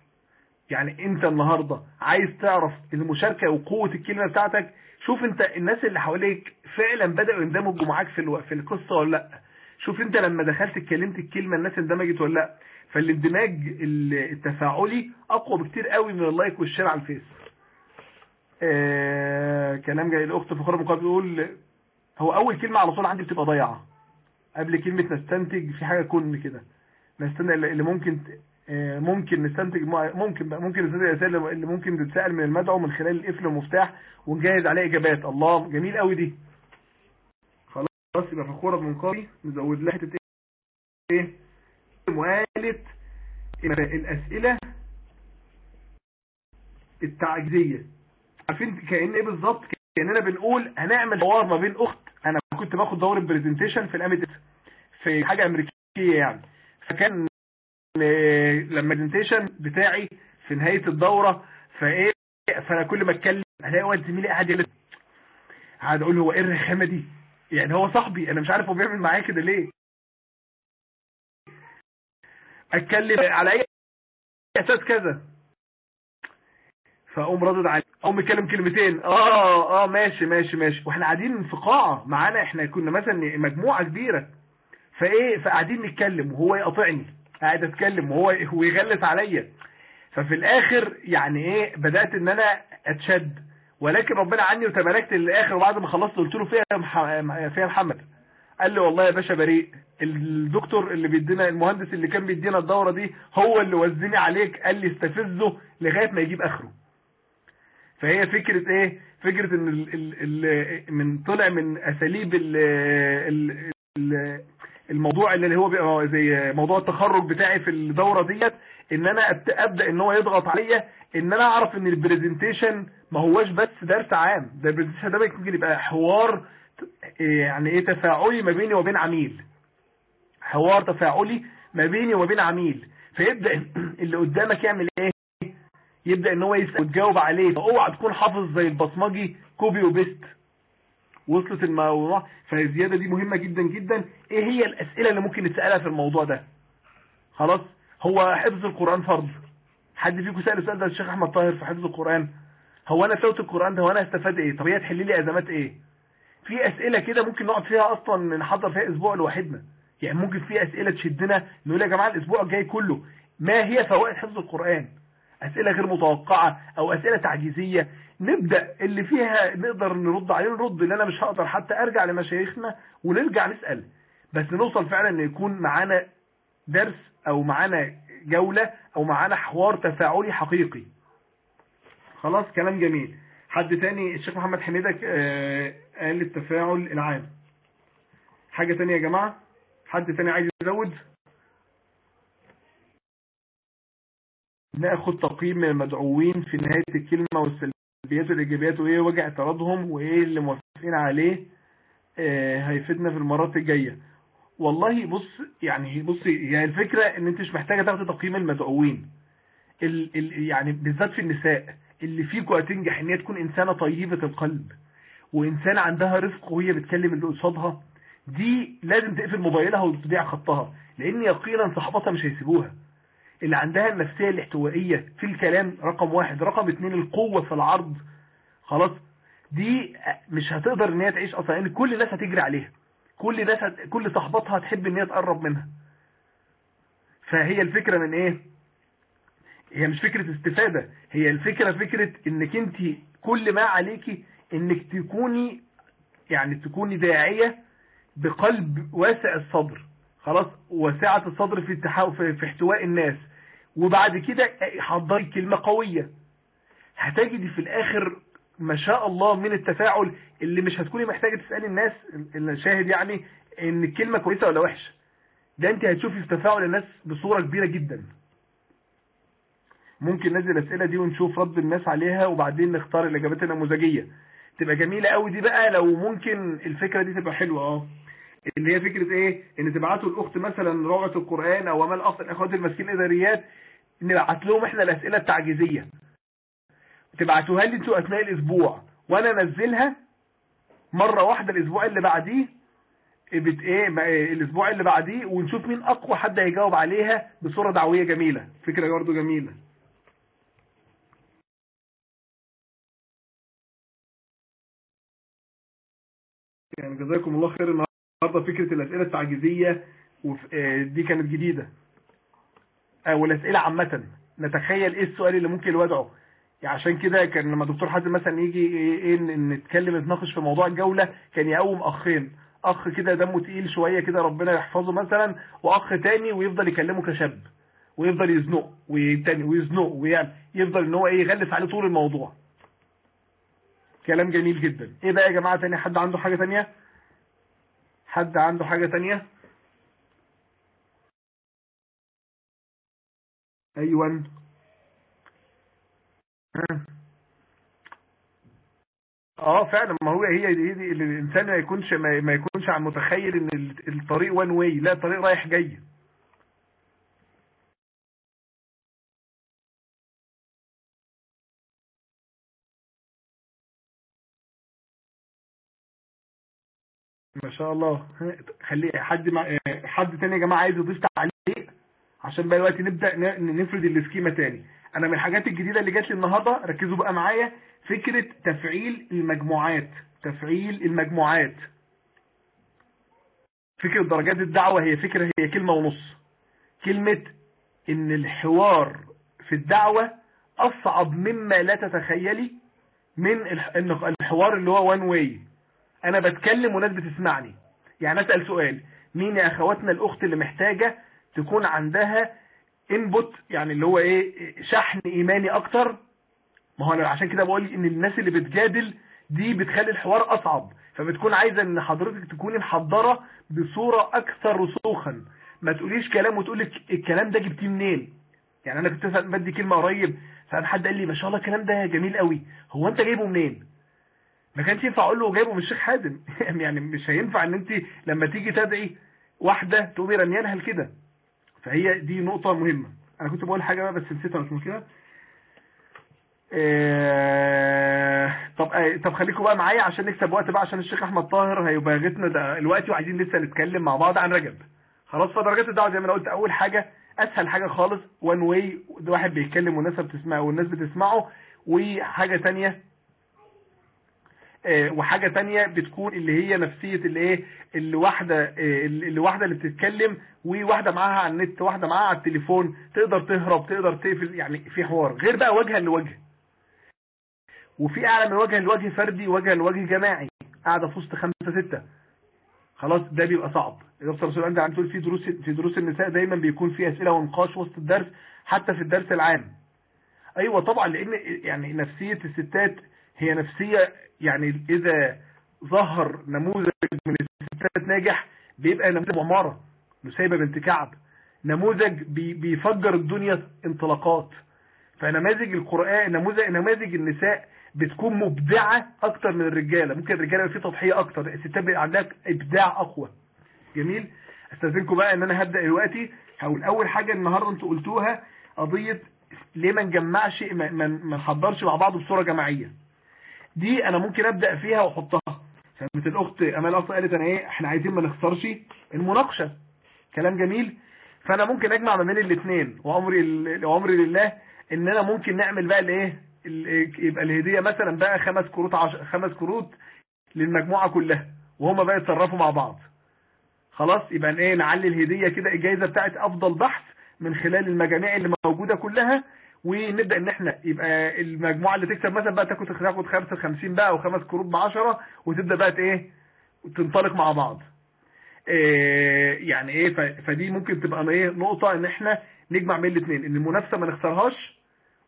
يعني انت النهاردة عايز تعرف المشاركة وقوة الكلمة بتاعتك شوف انت الناس اللي حواليك فعلا بدأوا يندمجوا معاك في. في القصة ولا لأ. شوف انت لما دخلت اتكلمت الكلمة الناس اندمجت ولا لأ. فالاندماج التفاعلي أقوى بكتير قوي من ال like وال share على الفيس. آه كلام جاي الاخت فخر مقابل بيقول هو أول كلمة على طول عندي بتبقى ضايعة. قبل كلمة نستنتج في حاجة كان كده. نستنتج اللي ممكن ممكن نستنتج ممكن ممكن نستنتج الاسئله اللي ممكن تتسأل من المدعو من خلال القفل والمفتاح ونجهز عليه إجابات. الله جميل قوي دي. خلاص يبقى فخوره بمنقاري نزود لها حتة إيه؟ مؤاله الأسئلة التعجيزية. عارفين كأن إيه بالظبط؟ كأننا بنقول هنعمل حوار ما بين أخت. أنا كنت باخد دورة presentation في الاميت في حاجة أمريكية يعني. فكان لما ال presentation بتاعي في نهاية الدورة فإيه فأنا كل ما أتكلم الاقي واحد زميلي قاعد يقول قاعد أقول هو إيه الرخامة دي؟ يعني هو صاحبي أنا مش عارف هو بيعمل معايا كده ليه. أتكلم على أي أساس كذا. فأقوم ردد عليه. أقوم متكلم كلمتين. آه آه ماشي ماشي ماشي. وإحنا قاعدين في قاعة معانا إحنا كنا مثلا مجموعة كبيرة. فإيه فقاعدين نتكلم وهو يقاطعني. قاعد اتكلم وهو هو يغلس عليا. ففي الآخر يعني إيه بدأت إن أنا أتشد. ولكن ربنا عني وتباركت للآخر وبعد ما خلصت قلت له فيها فيها محمد. قال لي والله يا باشا بريء. الدكتور اللي بيدينا المهندس اللي كان بيدينا الدورة دي هو اللي وزني عليك قال لي استفزه لغاية ما يجيب آخره. فهي فكرة إيه؟ فكرة إن ال ال ال من طلع من أساليب ال ال الموضوع اللي هو بيبقى زي موضوع التخرج بتاعي في الدورة ديت إن أنا أبدأ إن هو يضغط عليا إن أنا أعرف إن ال presentation ما هواش بس درس عام ده ال presentation ده ممكن يبقى حوار يعني إيه تفاعلي ما بيني وبين عميل. حوار تفاعلي ما بيني وما بين عميل. فيبدأ *clears throat* اللي قدامك يعمل إيه؟ يبدأ إن هو يسأل وتجاوب عليه. فأوعى تكون حافظ زي البصمجي copy و paste وصلت الموضوع فالزيادة دي مهمة جدا جدا. إيه هي الأسئلة اللي ممكن نسألها في الموضوع ده؟ خلاص هو حفظ القرآن فرض. حد فيكم سأل السؤال ده الشيخ أحمد طاهر في حفظ القرآن؟ هو أنا سوت القرآن ده هو أنا استفاد إيه؟ طب هي تحل لي أزمات إيه؟ في أسئلة كده ممكن نقعد فيها أصلا نحضر فيها أسبوع لوحدنا. يعني ممكن في أسئلة تشدنا نقول يا جماعة الأسبوع الجاي كله ما هي فوائد حفظ القرآن؟ أسئلة غير متوقعة أو أسئلة تعجيزية. نبدأ اللي فيها نقدر نرد عليه نرد لأن أنا مش هقدر حتى أرجع لمشايخنا ونرجع نسأل. بس نوصل فعلا أن يكون معانا درس أو معانا جولة أو معانا حوار تفاعلي حقيقي. خلاص؟ كلام جميل. حد تاني؟ الشيخ محمد حميدك آه قال التفاعل العام. حاجة تانية يا جماعة؟ حد تاني عايز يزود؟ ناخد تقييم المدعوين في نهاية الكلمة والسلبيات والإيجابيات وإيه وجه اعتراضهم وإيه اللي موافقين عليه آه هيفيدنا في المرات الجاية. والله بص يعني بصي يعني الفكرة إن أنت مش محتاجة تاخد تقييم المدعوين. ال ال يعني بالذات في النساء اللي فيكوا هتنجح ان هي تكون إنسانة طيبة القلب وإنسانة عندها رفق وهي بتكلم اللي قصادها دي لازم تقفل موبايلها وتضيع خطها لأن يقينا صحباتها مش هيسيبوها. اللي عندها النفسية الاحتوائية في الكلام رقم واحد رقم اتنين القوة في العرض. خلاص؟ دي مش هتقدر إن هي تعيش أصلا يعني كل الناس هتجري عليها. كل الناس هت... كل صحباتها هتحب إن هي تقرب منها. فهي الفكرة من إيه؟ هي مش فكرة استفادة هي الفكرة فكرة إنك أنت كل ما عليكي إنك تكوني يعني تكوني داعية بقلب واسع الصدر. خلاص؟ واسعة الصدر في, في احتواء الناس. وبعد كده حضري كلمة قوية. هتجدي في الآخر ما شاء الله من التفاعل اللي مش هتكوني محتاجة تسألي الناس الشاهد يعني إن الكلمة كويسة ولا وحشة. ده أنت هتشوفي في تفاعل الناس بصورة كبيرة جدا. ممكن ننزل الأسئلة دي ونشوف رد الناس عليها وبعدين نختار الإجابات النموذجية. تبقى جميلة قوي دي بقى لو ممكن الفكرة دي تبقى حلوة. آه. اللي هي فكرة إيه؟ إن تبعتوا الأخت مثلا روعه القرآن أو امال اخت الاخوات المسكين الإداريات نبعت لهم إحنا الأسئلة التعجيزية. تبعتوها لي أنتوا أثناء الأسبوع وأنا أنزلها مرة واحدة الأسبوع اللي بعديه بت إيه الأسبوع اللي بعديه ونشوف مين أقوى حد هيجاوب عليها بصورة دعوية جميلة. فكرة برضه جميلة. يعني جزاكم الله خير النهارده فكرة الأسئلة التعجيزية دي كانت جديدة. والأسئلة عامة. نتخيل إيه السؤال اللي ممكن يوضعه يعني عشان كده كان لما دكتور حازم مثلا يجي إيه نتكلم نتناقش في موضوع الجولة كان يقوم أخين. أخ كده دمه تقيل شوية كده ربنا يحفظه مثلا وأخ تاني ويفضل يكلمه كشاب ويفضل يزنقه وتاني ويزنقه ويعني يفضل إن هو إيه يغلس عليه طول الموضوع. كلام جميل جدا. إيه بقى يا جماعة تاني حد عنده حاجة تانية؟ حد عنده حاجة تانية؟ ايوان آه فعلا. ما هو هي دي, الإنسان ما يكونش ما يكونش عن متخيل إن الطريق وان واي لا الطريق رايح جاي. ما شاء الله. خلي حد مع حد تاني يا جماعة عايز يضيف تعليق؟ عشان بقى دلوقتي نبدأ نفرد السكيما تاني. أنا من الحاجات الجديدة اللي جات لي النهارده ركزوا بقى معايا فكرة تفعيل المجموعات. تفعيل المجموعات. فكرة درجات الدعوة هي فكرة هي كلمة ونص. كلمة إن الحوار في الدعوة أصعب مما لا تتخيلي من الحوار اللي هو one way أنا بتكلم وناس بتسمعني. يعني أسأل سؤال. مين يا أخواتنا الأخت اللي محتاجة تكون عندها input يعني اللي هو إيه شحن إيماني أكتر. ما هو أنا عشان كده بقول إن الناس اللي بتجادل دي بتخلي الحوار أصعب. فبتكون عايزة إن حضرتك تكوني محضرة بصورة أكثر رسوخا. ما تقوليش كلام وتقول لك الكلام ده جبتيه منين. يعني أنا كنت بدي كلمة قريب فقام حد قال لي ما شاء الله الكلام ده جميل قوي. هو أنت جايبه منين؟ ما كانش ينفع أقول له جايبه من الشيخ حازم. *laughs* يعني مش هينفع إن أنت لما تيجي تدعي واحدة تقومي رميانها لكده. فهي دي نقطة مهمة. أنا كنت بقول حاجة بقى بس نسيتها مش مشكلة. إيه... طب إيه... طب خليكم بقى معايا عشان نكسب وقت بقى عشان الشيخ أحمد طاهر هيبقى غتنا دلوقتي وعايزين لسه نتكلم مع بعض عن رجب. خلاص فدرجات الدعوة زي ما أنا قلت. أول حاجة أسهل حاجة خالص وان واي واحد بيتكلم والناس بتسمعه والناس بتسمعه. وحاجة ثانية وحاجة تانية بتكون اللي هي نفسية اللي إيه اللي واحدة اللي واحدة اللي بتتكلم وواحدة معاها على النت واحدة معاها على التليفون تقدر تهرب تقدر تقفل يعني في حوار. غير بقى وجها لوجه. وفي أعلى من وجه لوجه فردي وجه لوجه جماعي قاعدة في وسط خمسة ستة. خلاص ده بيبقى صعب. دكتور رسول عندي عم تقول في دروس في دروس النساء دايما بيكون في أسئلة ونقاش وسط الدرس حتى في الدرس العام. أيوه طبعا لأن يعني نفسية الستات هي نفسية يعني إذا ظهر نموذج من الستات ناجح بيبقى نموذج عماره نسيبة بنت كعب. نموذج بي بيفجر الدنيا انطلاقات. فنماذج القرآن نموذج نماذج النساء بتكون مبدعة أكتر من الرجالة. ممكن الرجالة في تضحية أكتر. الستات بيبقى عندها إبداع أقوى. جميل؟ أستاذنكم بقى إن أنا هبدأ دلوقتي. هقول أول حاجة النهاردة أنتوا قلتوها قضية ليه ما نجمعش ما نحضرش مع بعض بصورة جماعية. دي أنا ممكن أبدأ فيها وأحطها. فهمت الأخت أمال أصلا قالت أنا إيه إحنا عايزين ما نخسرش المناقشة. كلام جميل. فأنا ممكن أجمع ما بين الاثنين وأمري وأمري لله إن أنا ممكن نعمل بقى الإيه ال- يبقى الهدية مثلا بقى خمس كروت عش... خمس كروت للمجموعة كلها وهم بقى يتصرفوا مع بعض. خلاص؟ يبقى إيه نعلي الهدية كده الجائزه بتاعت أفضل بحث من خلال المجاميع اللي موجودة كلها ونبدأ إن إحنا يبقى المجموعة اللي تكسب مثلا بقى تاخد تاخد 55 بقى أو خمس كروت ب 10 وتبدأ بقى إيه؟ تنطلق مع بعض. إيه يعني إيه؟ فدي ممكن تبقى إيه؟ نقطة إن إحنا نجمع بين الاثنين إن المنافسة ما نخسرهاش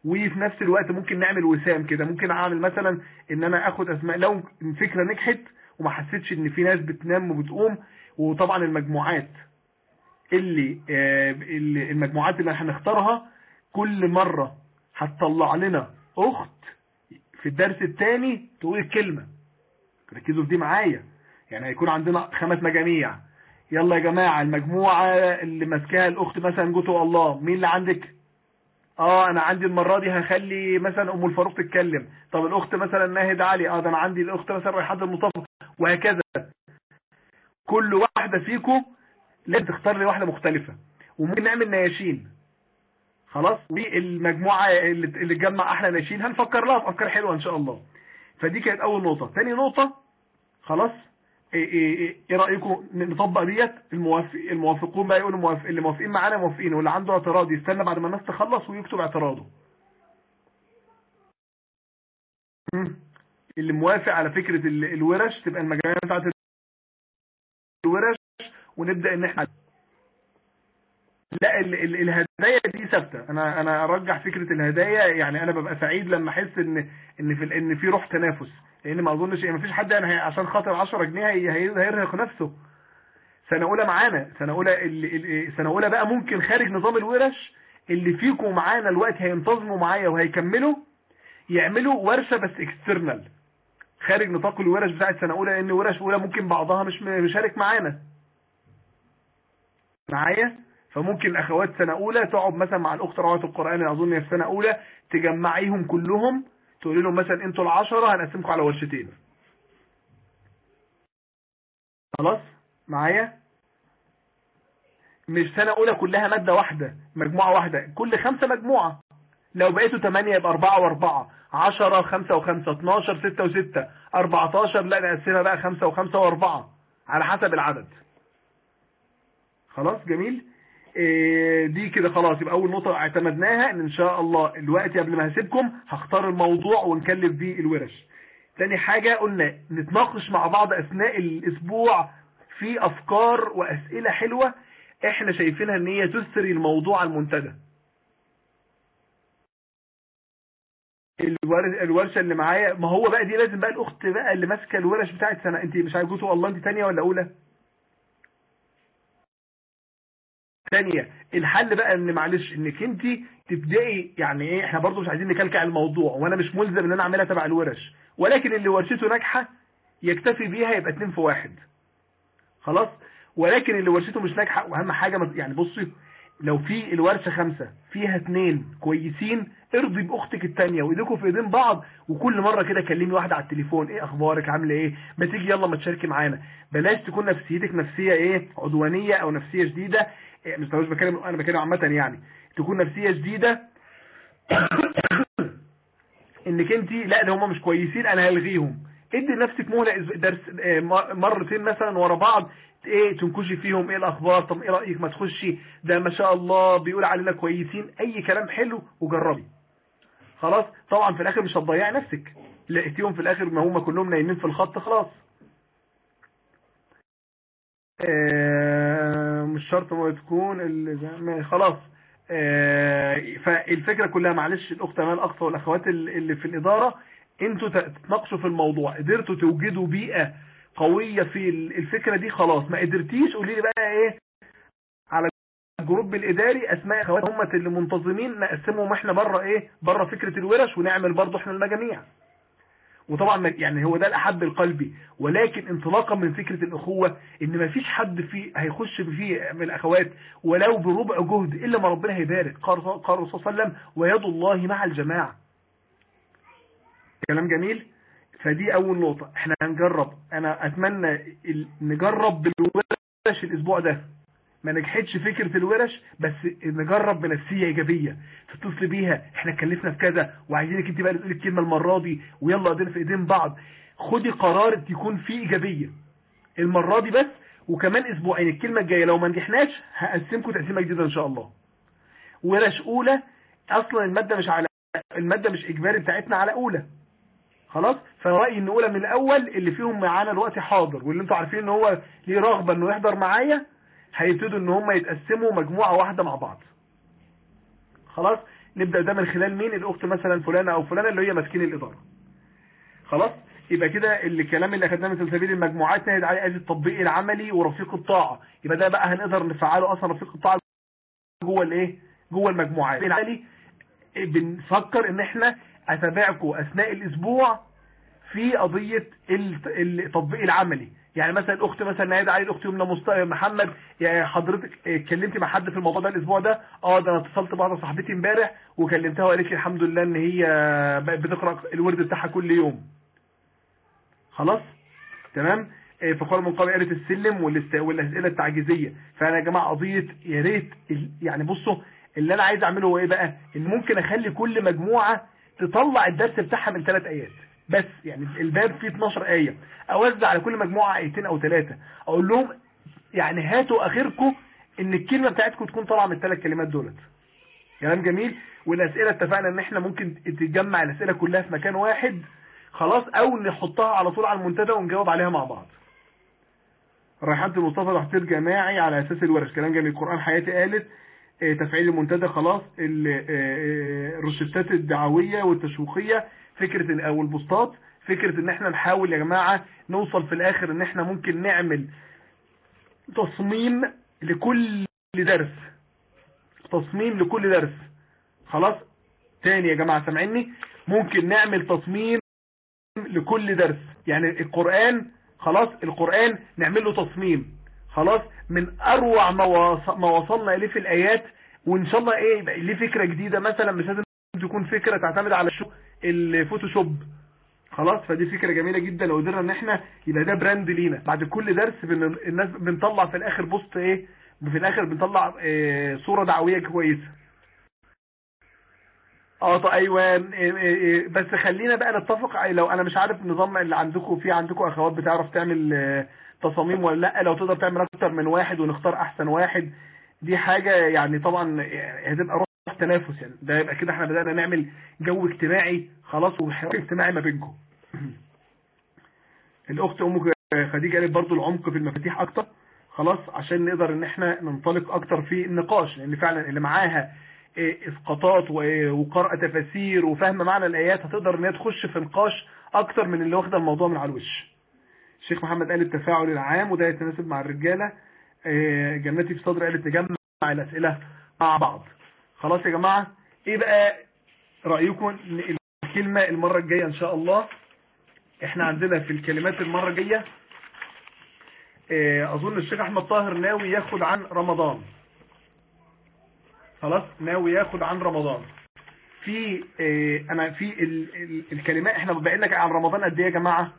وفي نفس الوقت ممكن نعمل وسام كده. ممكن أعمل مثلا إن أنا آخد أسماء لو الفكرة نجحت وما حسيتش إن في ناس بتنام وبتقوم وطبعا المجموعات اللي آه، المجموعات اللي هنختارها كل مرة هتطلع لنا أخت في الدرس الثاني تقول الكلمة. ركزوا في دي معايا. يعني هيكون عندنا خمس مجاميع. يلا يا جماعة المجموعة اللي ماسكاها الأخت مثلا جوتو الله مين اللي عندك؟ آه أنا عندي المرة دي هخلي مثلا أم الفاروق تتكلم. طب الأخت مثلا ناهد علي آه ده أنا عندي الأخت مثلا ريحان المصطفى. وهكذا. كل واحدة فيكم لازم تختار لي واحدة مختلفة. وممكن نعمل نياشين. خلاص؟ والمجموعة اللي تجمع أحلى نياشين هنفكر لها في أفكار حلوة إن شاء الله. فدي كانت أول نقطة. تاني نقطة خلاص؟ إيه, إيه, إيه, إيه رأيكم نطبق ديت؟ الموافق الموافقون بقى يقولوا موافق اللي موافقين معانا موافقين واللي عنده اعتراض يستنى بعد ما الناس تخلص ويكتب اعتراضه. اللي موافق على فكرة ال- الورش تبقى المجاميع بتاعت الورش ونبدأ إن إحنا لا ال ال الهدايا دي ثابتة. أنا أنا أرجح فكرة الهدايا يعني أنا ببقى سعيد لما أحس إن إن في إن في روح تنافس. لأن ما أظنش ما فيش حد يعني عشان خاطر 10 جنيه هي- هي- هيرهق نفسه. سنة أولى معانا. سنة أولى سنة أولى بقى ممكن خارج نظام الورش اللي فيكم معانا الوقت هينتظموا معايا وهيكملوا يعملوا ورشة بس اكسترنال خارج نطاق الورش بتاعت سنة أولى لأن ورش أولى ممكن بعضها مش مشارك معانا. معايا؟ فممكن اخوات سنة أولى تقعد مثلا مع الأخت رواة القرآن اظن هي في سنة أولى تجمعيهم كلهم تقول لهم مثلا أنتوا العشرة هنقسمكم على ورشتين خلاص؟ معايا؟ مش سنة أولى كلها مادة واحدة مجموعة واحدة كل خمسة مجموعة. لو بقيتوا 8 يبقى 4 و4 10 5 و5 12 6 و6 14 لا نقسمها بقى 5 و5 و4 على حسب العدد. خلاص؟ جميل؟ دي كده خلاص. يبقى أول نقطة اعتمدناها إن إن شاء الله الوقت قبل ما هسيبكم هختار الموضوع ونكلف بيه الورش. تاني حاجة قلنا نتناقش مع بعض أثناء الأسبوع في أفكار وأسئلة حلوة إحنا شايفينها إن هي تسري الموضوع المنتدى. الور- الورشة اللي معايا ما هو بقى دي لازم بقى الأخت بقى اللي ماسكة الورش بتاعت سنة. انت مش جوتو والله انت تانية ولا أولى؟ ثانية الحل بقى إن معلش إنك أنت تبدأي يعني إيه إحنا برضو مش عايزين نكلكع الموضوع وأنا مش ملزم إن أنا أعملها تبع الورش ولكن اللي ورشته ناجحة يكتفي بيها يبقى اتنين في واحد. خلاص؟ ولكن اللي ورشته مش ناجحة وأهم حاجة يعني بصي لو في الورشة خمسة فيها اتنين كويسين ارضي بأختك التانية وايديكم في إيدين بعض وكل مرة كده كلمي واحدة على التليفون إيه أخبارك عاملة إيه؟ ما تيجي يلا ما تشاركي معانا. بلاش تكون نفسيتك نفسية إيه عدوانية أو نفسية شديدة. إيه مش مش بتكلم أنا بتكلم عامة يعني. تكون نفسية شديدة *coughs* إنك أنت لا ده هم مش كويسين أنا هلغيهم. ادي لنفسك مهلة درس م- مرتين مثلا ورا بعض إيه تنكشي فيهم إيه الأخبار طب إيه رأيك ما تخشي. ده ما شاء الله بيقول علينا كويسين. أي كلام حلو وجربي. خلاص؟ طبعا في الآخر مش هتضيعي نفسك. لقيتيهم في الآخر ما هم كلهم نايمين في الخط خلاص. آه، مش شرط ما تكون ما- خلاص آه، فالفكرة كلها معلش الأخت أمال أقصى والأخوات ال- اللي في الإدارة أنتوا ت- تتناقشوا في الموضوع قدرتوا توجدوا بيئة قوية في ال- الفكرة دي خلاص. ما قدرتيش قولي لي بقى إيه؟ على الجروب الإداري أسماء أخوات هم اللي منتظمين نقسمهم إحنا بره إيه؟ بره فكرة الورش ونعمل برضه إحنا المجاميع. وطبعا يعني هو ده الأحب القلبي ولكن انطلاقا من فكرة الأخوة إن ما فيش حد فيه هيخش فيه من الأخوات ولو بربع جهد إلا ما ربنا هيبارك. قال الرسول صلى الله عليه وسلم ويد الله مع الجماعة. كلام جميل؟ فدي أول نقطة. إحنا هنجرب. أنا أتمنى نجرب بالورش الأسبوع ده. ما نجحتش فكرة الورش بس نجرب بنفسية إيجابية. تتصل بيها إحنا اتكلفنا في كذا وعايزينك أنت بقى تقولي الكلمة المرة دي ويلا ايدينا في إيدين بعض. خدي قرار يكون فيه إيجابية. المرة دي بس وكمان أسبوعين. الكلمة الجاية لو ما نجحناش هقسمكم تقسيمة جديدة إن شاء الله. ورش أولى أصلا المادة مش على المادة مش إجباري بتاعتنا على أولى. خلاص؟ فرأيي ان اولى من الأول اللي فيهم معانا الوقت حاضر واللي أنتوا عارفين إن هو ليه رغبة إنه يحضر معايا هيبتدوا إن هم يتقسموا مجموعة واحدة مع بعض. خلاص؟ نبدأ ده من خلال مين؟ الأخت مثلا فلانة أو فلانة اللي هي ماسكين الإدارة. خلاص؟ يبقى كده الكلام اللي أخدناه من سلسبيل المجموعات نهد عليه ادي التطبيق العملي ورفيق الطاعة. يبقى ده بقى هنقدر نفعله أصلا رفيق الطاعة جوه الإيه؟ جوه المجموعات. العملي بنفكر إن إحنا اتابعكم أثناء الأسبوع في قضية التطبيق العملي. يعني مثلا الأخت مثلا نايد علي الأخت يمنى. محمد يعني حضرتك اتكلمتي مع حد في الموضوع ده الأسبوع ده؟ آه ده أنا اتصلت بواحده صاحبتي امبارح وكلمتها وقالت لي الحمد لله إن هي بتقرأ الورد بتاعها كل يوم. خلاص؟ تمام؟ فقال من قبل آلة السلم. والأسئلة التعجيزية. فأنا يا جماعة قضية يا ريت يعني بصوا اللي أنا عايز أعمله هو إيه بقى؟ إن ممكن أخلي كل مجموعة تطلع الدرس بتاعها من ثلاث آيات. بس يعني الباب فيه 12 آية. أوزع على كل مجموعة آيتين أو ثلاثة أقول لهم يعني هاتوا آخركم إن الكلمة بتاعتكم تكون طالعة من الثلاث كلمات دولت. كلام جميل. والأسئلة اتفقنا إن إحنا ممكن تتجمع الأسئلة كلها في مكان واحد. خلاص. أو نحطها على طول على المنتدى ونجاوب عليها مع بعض. ريحانة المصطفى تحضير جماعي على أساس الورش. كلام جميل. القرآن حياتي قالت تفعيل المنتدى خلاص. الروشتات الدعوية والتشويقية. فكرة أو البوستات فكرة إن إحنا نحاول يا جماعة نوصل في الآخر إن إحنا ممكن نعمل تصميم لكل درس. تصميم لكل درس. خلاص؟ تاني يا جماعة سامعيني؟ ممكن نعمل تصميم لكل درس. يعني القرآن خلاص؟ القرآن نعمل له تصميم. خلاص؟ من أروع ما وصلنا إليه في الآيات وإن شاء الله إيه ليه فكرة جديدة مثلا مش لازم تكون فكرة تعتمد على ال show الفوتوشوب. خلاص؟ فدي فكرة جميلة جدا. لو قدرنا إن إحنا يبقى ده brand لينا. بعد كل درس بن... الناس بنطلع في الآخر post إيه؟ في الآخر بنطلع إيه صورة دعوية كويسة. آه طيب ايوان إيه إيه بس خلينا بقى نتفق. لو أنا مش عارف النظام اللي عندكم في عندكم أخوات بتعرف تعمل تصاميم ولا لأ؟ لو تقدر تعمل أكتر من واحد ونختار أحسن واحد دي حاجة يعني طبعا هتبقى تنافس يعني. ده يبقى كده إحنا بدأنا نعمل جو اجتماعي خلاص وحوار اجتماعي ما بينكم. الأخت أم خديجة قالت برضو العمق في المفاتيح أكتر. خلاص عشان نقدر إن إحنا ننطلق أكتر في النقاش لأن فعلا اللي معاها إسقاطات وقراءة تفاسير وفهم معنى الآيات هتقدر إن هي تخش في نقاش أكتر من اللي واخدة الموضوع من على الوش. الشيخ محمد قال التفاعل العام وده يتناسب مع الرجالة. جنتي في صدر قالت نجمع الأسئلة مع بعض. خلاص يا جماعة إيه بقى رأيكم الكلمة المرة الجاية إن شاء الله؟ إحنا عندنا في الكلمات المرة الجاية أظن الشيخ أحمد طاهر ناوي ياخد عن رمضان. خلاص ناوي ياخد عن رمضان. في أنا في ال ال الكلمات إحنا بقينا عن رمضان قد إيه يا جماعة؟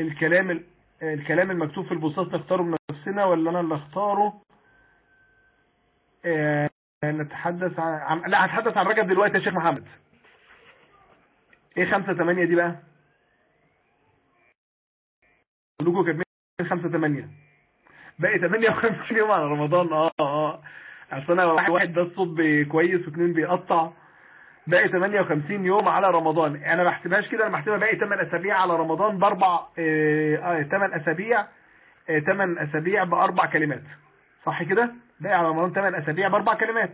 الكلام الكلام المكتوب في البوستات نختاره بنفسنا ولا أنا اللي أختاره؟ نتحدث عن لا هتحدث عن رجب دلوقتي يا شيخ محمد. إيه خمسة تمانية دي بقى؟ كلكم كاتبين خمسة تمانية. باقي تمانية وخمسين يوم على رمضان. آه آه أصل أنا واحد ده الصوت كويس واثنين بيقطع. باقي 58 يوم على رمضان. أنا ما بحسبهاش كده أنا بحسبها باقي 8 أسابيع على رمضان بأربع آه 8 أسابيع 8 أسابيع بأربع كلمات. صح كده؟ باقي على رمضان 8 أسابيع بأربع كلمات.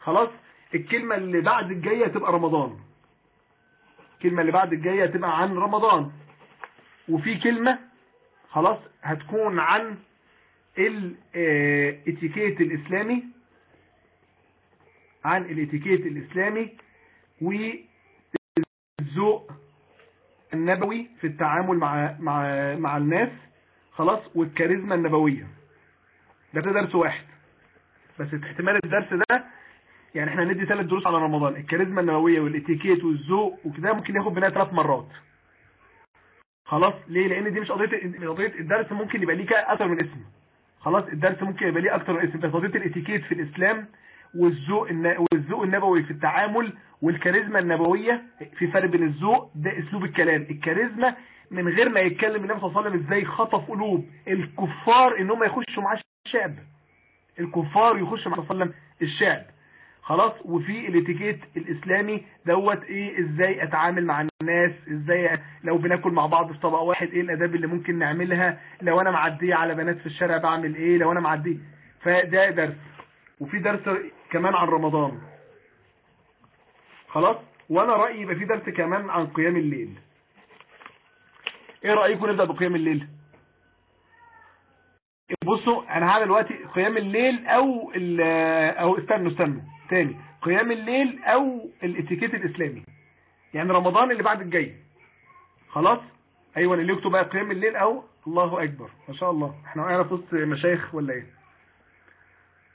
خلاص؟ الكلمة اللي بعد الجاية تبقى رمضان. الكلمة اللي بعد الجاية تبقى عن رمضان. وفي كلمة خلاص هتكون عن الاتيكيت الإسلامي. عن الاتيكيت الإسلامي والذوق النبوي في التعامل مع مع مع الناس. خلاص؟ والكاريزما النبوية. ده ده درس واحد. بس احتمال الدرس ده يعني إحنا ندي ثلاث دروس على رمضان الكاريزما النبويه والاتيكيت والذوق وكده ممكن ياخد منها ثلاث مرات. خلاص؟ ليه؟ لأن دي مش قضية قضية الدرس ممكن يبقى ليه أكتر من اسم. خلاص؟ الدرس ممكن يبقى ليه أكتر من اسم. بس قضية الاتيكيت في الإسلام والذوق والذوق النبوي في التعامل والكاريزما النبوية في فرق بين الذوق ده أسلوب الكلام. الكاريزما من غير ما يتكلم النبي صلى الله عليه وسلم إزاي خطف قلوب. الكفار ان هم يخشوا مع الشعب. الكفار يخشوا مع صلى الله عليه وسلم الشعب. خلاص؟ وفي الاتيكيت الإسلامي دوت إيه إزاي أتعامل مع الناس إزاي لو بناكل مع بعض في طبق واحد إيه الأداب اللي ممكن نعملها؟ لو أنا معدية على بنات في الشارع بعمل إيه؟ لو أنا معدية. فده درس. وفي درس كمان عن رمضان. خلاص؟ وأنا رأيي يبقى في درس كمان عن قيام الليل. إيه رايكم نبدا بقيام الليل؟ بصوا أنا هعمل دلوقتي قيام الليل أو أو استنوا استنوا. تاني قيام الليل أو الاتيكيت الإسلامي. يعني رمضان اللي بعد الجاي. خلاص؟ أيوه اللي يكتب بقى قيام الليل أو الله أكبر. ما شاء الله. إحنا وقعنا في وسط مشايخ ولا إيه؟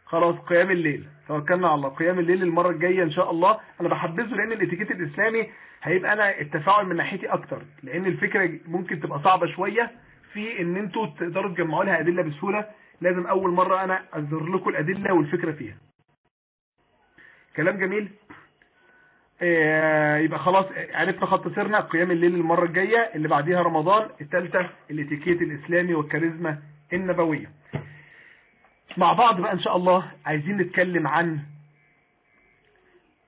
خلاص قيام الليل. توكلنا على الله. قيام الليل المرة الجاية إن شاء الله. أنا بحبذه لأن الإتيكيت الإسلامي هيبقى أنا التفاعل من ناحيتي أكتر. لأن الفكرة ممكن تبقى صعبة شوية في إن أنتوا تقدروا تجمعوا لها أدلة بسهولة. لازم أول مرة أنا اظهر لكم الأدلة والفكرة فيها. كلام جميل. آه يبقى خلاص عرفنا خط سيرنا قيام الليل المرة الجاية اللي بعديها رمضان الثالثه الإتيكيت الإسلامي والكاريزما النبوية. مع بعض بقى إن شاء الله عايزين نتكلم عن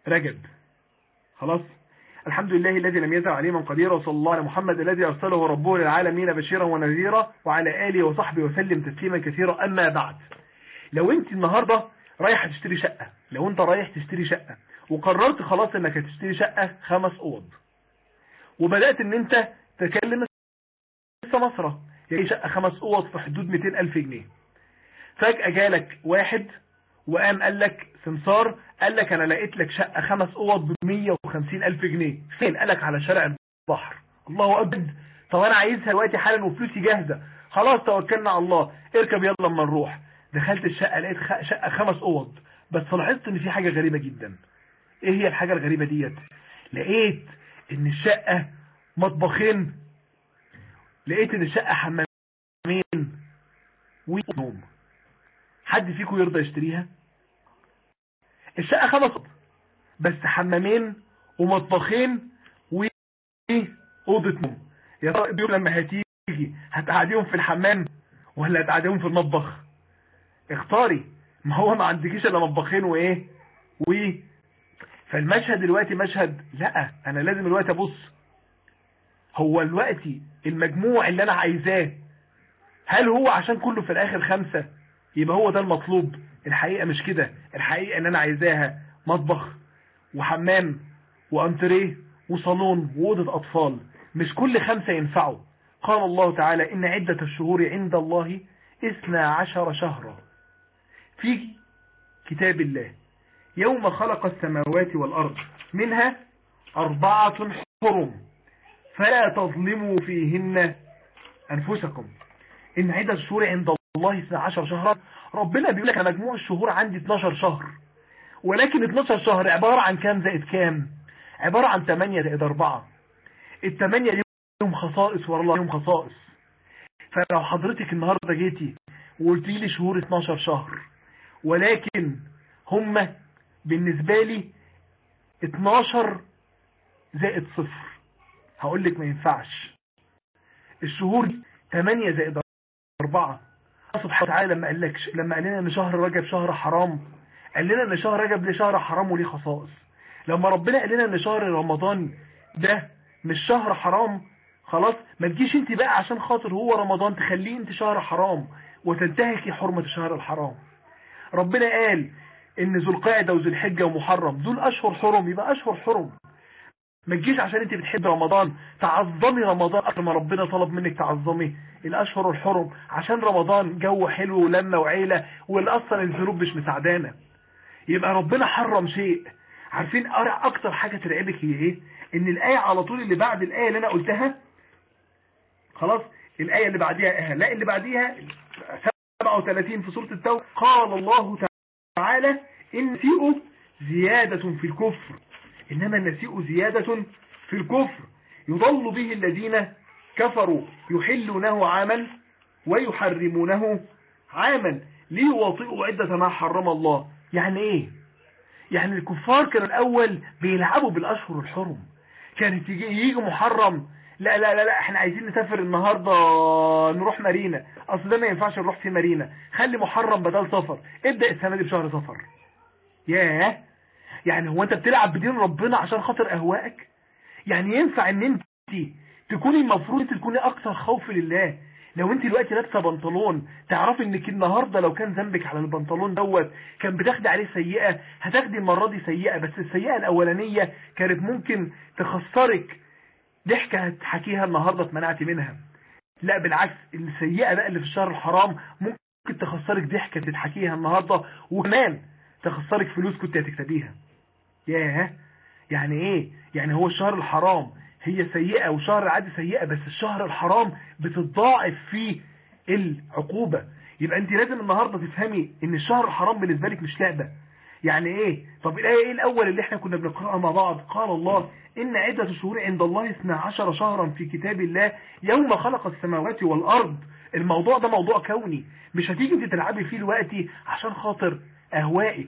رجب. خلاص؟ الحمد لله الذي لم يزل عليما قديرا وصلى الله على محمد الذي أرسله ربه للعالمين بشيرا ونذيرا وعلى آله وصحبه وسلم تسليما كثيرا أما بعد. لو أنت النهارده رايح تشتري شقة لو أنت رايح تشتري شقة وقررت خلاص إنك هتشتري شقة خمس أوض وبدأت إن أنت تكلم السمسره يعني شقة خمس أوض في حدود 200000 جنيه. فجأة جالك واحد وقام قال لك سمسار قال لك أنا لقيت لك شقة خمس أوض ب 150 ألف جنيه. فين؟ قال لك على شارع البحر. الله أكبر. طب أنا عايزها دلوقتي حالا وفلوسي جاهزة. خلاص توكلنا على الله. اركب يلا أما نروح. دخلت الشقة لقيت شقة خمس أوض. بس لاحظت إن في حاجة غريبة جدا. إيه هي الحاجة الغريبة ديت؟ لقيت إن الشقة مطبخين. لقيت إن الشقة حمامين. ونوم حد فيكم يرضى يشتريها؟ الشقة خمس بس حمامين ومطبخين وأوضة نوم. يا ترى الضيوف لما هتيجي هتقعديهم في الحمام ولا هتقعديهم في المطبخ؟ اختاري. ما هو ما عندكيش إلا مطبخين وايه و فالمشهد دلوقتي مشهد لأ أنا لازم دلوقتي أبص. هو دلوقتي المجموع اللي أنا عايزاه. هل هو عشان كله في الآخر خمسة؟ يبقى هو ده المطلوب. الحقيقة مش كده. الحقيقة إن أنا عايزاها مطبخ وحمام وأنتريه وصالون وأوضة أطفال. مش كل خمسة ينفعوا. قال الله تعالى إن عدة الشهور عند الله اثنا عشر شهرا. في كتاب الله. يوم خلق السماوات والأرض منها أربعة حرم. فلا تظلموا فيهن أنفسكم. إن عدة الشهور عند الله 12 شهرا ربنا بيقول لك مجموع الشهور عندي 12 شهر. ولكن 12 شهر عبارة عن كام زائد كام؟ عبارة عن 8 زائد 4 الثمانية ليهم خصائص والله ليهم خصائص. فلو حضرتك النهاردة جيتي وقلت لي شهور 12 شهر ولكن هم بالنسبة لي 12 زائد صفر. هقول لك ما ينفعش. الشهور 8 زائد 4 سبحانه وتعالى لما قال لك لما قال لنا إن شهر رجب شهر حرام قال لنا إن شهر رجب ليه شهر حرام وليه خصائص. لما ربنا قال لنا إن شهر رمضان ده مش شهر حرام خلاص ما تجيش أنت بقى عشان خاطر هو رمضان تخليه أنت شهر حرام وتنتهكي حرمة الشهر الحرام. ربنا قال إن ذو القعدة وذو الحجة ومحرم. دول أشهر حرم يبقى أشهر حرم. ما تجيش عشان انت بتحب رمضان تعظمي رمضان أكتر ما ربنا طلب منك تعظمي. الأشهر الحرم عشان رمضان جو حلو ولمة وعيلة والاصلا الذنوب مش مساعدانا. يبقى ربنا حرم شيء. عارفين أكتر حاجة ترعبك هي إيه؟ إن الآية على طول اللي بعد الآية اللي أنا قلتها خلاص؟ الآية اللي بعديها لا اللي بعديها 37 في سورة التوبة. قال الله تعالى إن نسيء زيادة في الكفر. إنما النسيء زيادة في الكفر. يضل به الذين كفروا يحلونه عاما ويحرمونه عاما. ليواطئوا عدة ما حرم الله؟ يعني إيه؟ يعني الكفار كانوا الأول بيلعبوا بالأشهر الحرم. كانت يجي, محرم لا لا لا لا إحنا عايزين نسافر النهاردة نروح مارينا. أصل ده ما ينفعش نروح في مارينا. خلي محرم بدل سفر. ابدأ السنة دي بشهر سفر. ياه! يعني هو أنت بتلعب بدين ربنا عشان خاطر اهوائك يعني ينفع إن أنت تكوني المفروض تكوني أكثر خوف لله. لو أنت دلوقتي لابسة بنطلون تعرفي إنك النهارده لو كان ذنبك على البنطلون دوت كان بتاخدي عليه سيئة هتاخدي المرة دي سيئة بس السيئة الأولانية كانت ممكن تخسرك. ضحكة هتحكيها النهارده اتمنعتي منها. لا بالعكس السيئة بقى اللي في الشهر الحرام ممكن تخسرك ضحكة تضحكيها النهارده وكمان تخسرك فلوس كنت هتكسبيها. ياه يعني إيه؟ يعني هو الشهر الحرام. هي سيئة وشهر العادي سيئة بس الشهر الحرام بتتضاعف فيه العقوبة. يبقى أنت لازم النهاردة تفهمي إن الشهر الحرام بالنسبة لك مش لعبة. يعني إيه؟ طب الآية إيه الأول اللي إحنا كنا بنقرأها مع بعض؟ قال الله إن عدة الشهور عند الله 12 شهرا في كتاب الله يوم خلق السماوات والأرض. الموضوع ده موضوع كوني. مش هتيجي أنت تلعبي فيه دلوقتي عشان خاطر أهوائك.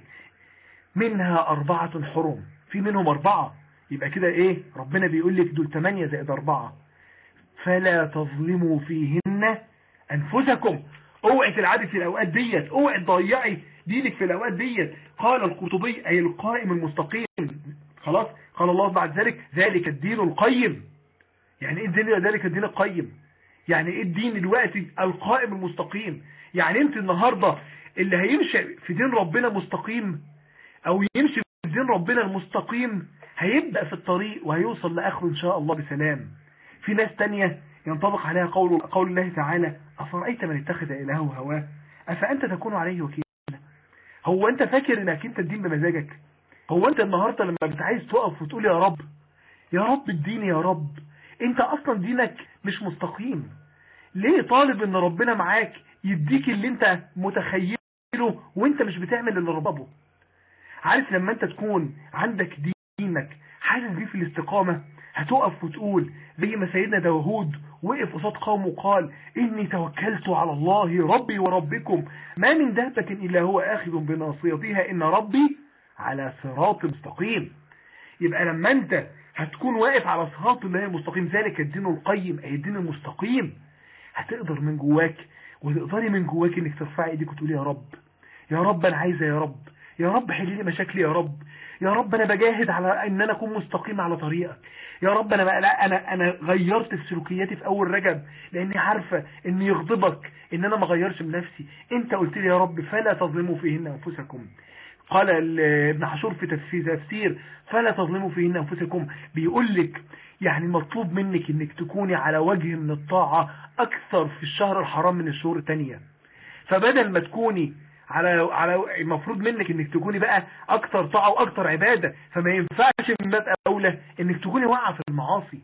منها أربعة حرم في منهم أربعة. يبقى كده إيه؟ ربنا بيقول لك دول 8 زائد 4 فلا تظلموا فيهن أنفسكم. أوعي تلعبي في الأوقات ديت. أوعي تضيعي دينك في الأوقات ديت. قال القرطبي أي القائم المستقيم. خلاص؟ قال الله بعد ذلك ذلك الدين القيم. يعني إيه الدين ذلك الدين القيم؟ يعني إيه الدين دلوقتي؟ القائم المستقيم. يعني أنت النهارده اللي هيمشي في دين ربنا مستقيم أو يمشي في ربنا المستقيم هيبدأ في الطريق وهيوصل لآخره إن شاء الله بسلام. في ناس تانية ينطبق عليها قول, قول الله تعالى أفرأيت من اتخذ إلهه هواه؟ أفأنت تكون عليه وكيلا؟ هو أنت فاكر إنك أنت الدين بمزاجك؟ هو أنت النهاردة لما بتعايز تقف وتقول يا رب يا رب الدين يا رب أنت أصلا دينك مش مستقيم. ليه طالب إن ربنا معاك يديك اللي أنت متخيله وأنت مش بتعمل اللي ربابه عارف لما أنت تكون عندك دين دينك حاسس بيه في الاستقامة هتقف وتقول زي ما سيدنا داوود وقف قصاد قومه وقال إني توكلت على الله ربي وربكم. ما من دابة إلا هو آخذ بناصيتها إن ربي على صراط مستقيم. يبقى لما أنت هتكون واقف على صراط الله المستقيم ذلك الدين القيم أي الدين المستقيم هتقدر من جواك وتقدري من جواك إنك ترفعي إيديك وتقولي يا رب يا رب أنا عايزة يا رب. يا رب حل لي مشاكلي يا رب. يا رب أنا بجاهد على إن أنا أكون مستقيم على طريقك. يا رب أنا لا أنا أنا غيرت في سلوكياتي في أول رجب لأني عارفة ان يغضبك إن أنا ما غيرش من نفسي. أنت قلت لي يا رب فلا تظلموا فيهن أنفسكم. قال ابن عاشور في تفسير فلا تظلموا فيهن أنفسكم. بيقول لك يعني مطلوب منك إنك تكوني على وجه من الطاعة أكثر في الشهر الحرام من الشهور الثانية فبدل ما تكوني على على المفروض منك انك تكوني بقى أكتر طاعة وأكتر عبادة فما ينفعش من باب اولى انك تكوني واقعة في المعاصي.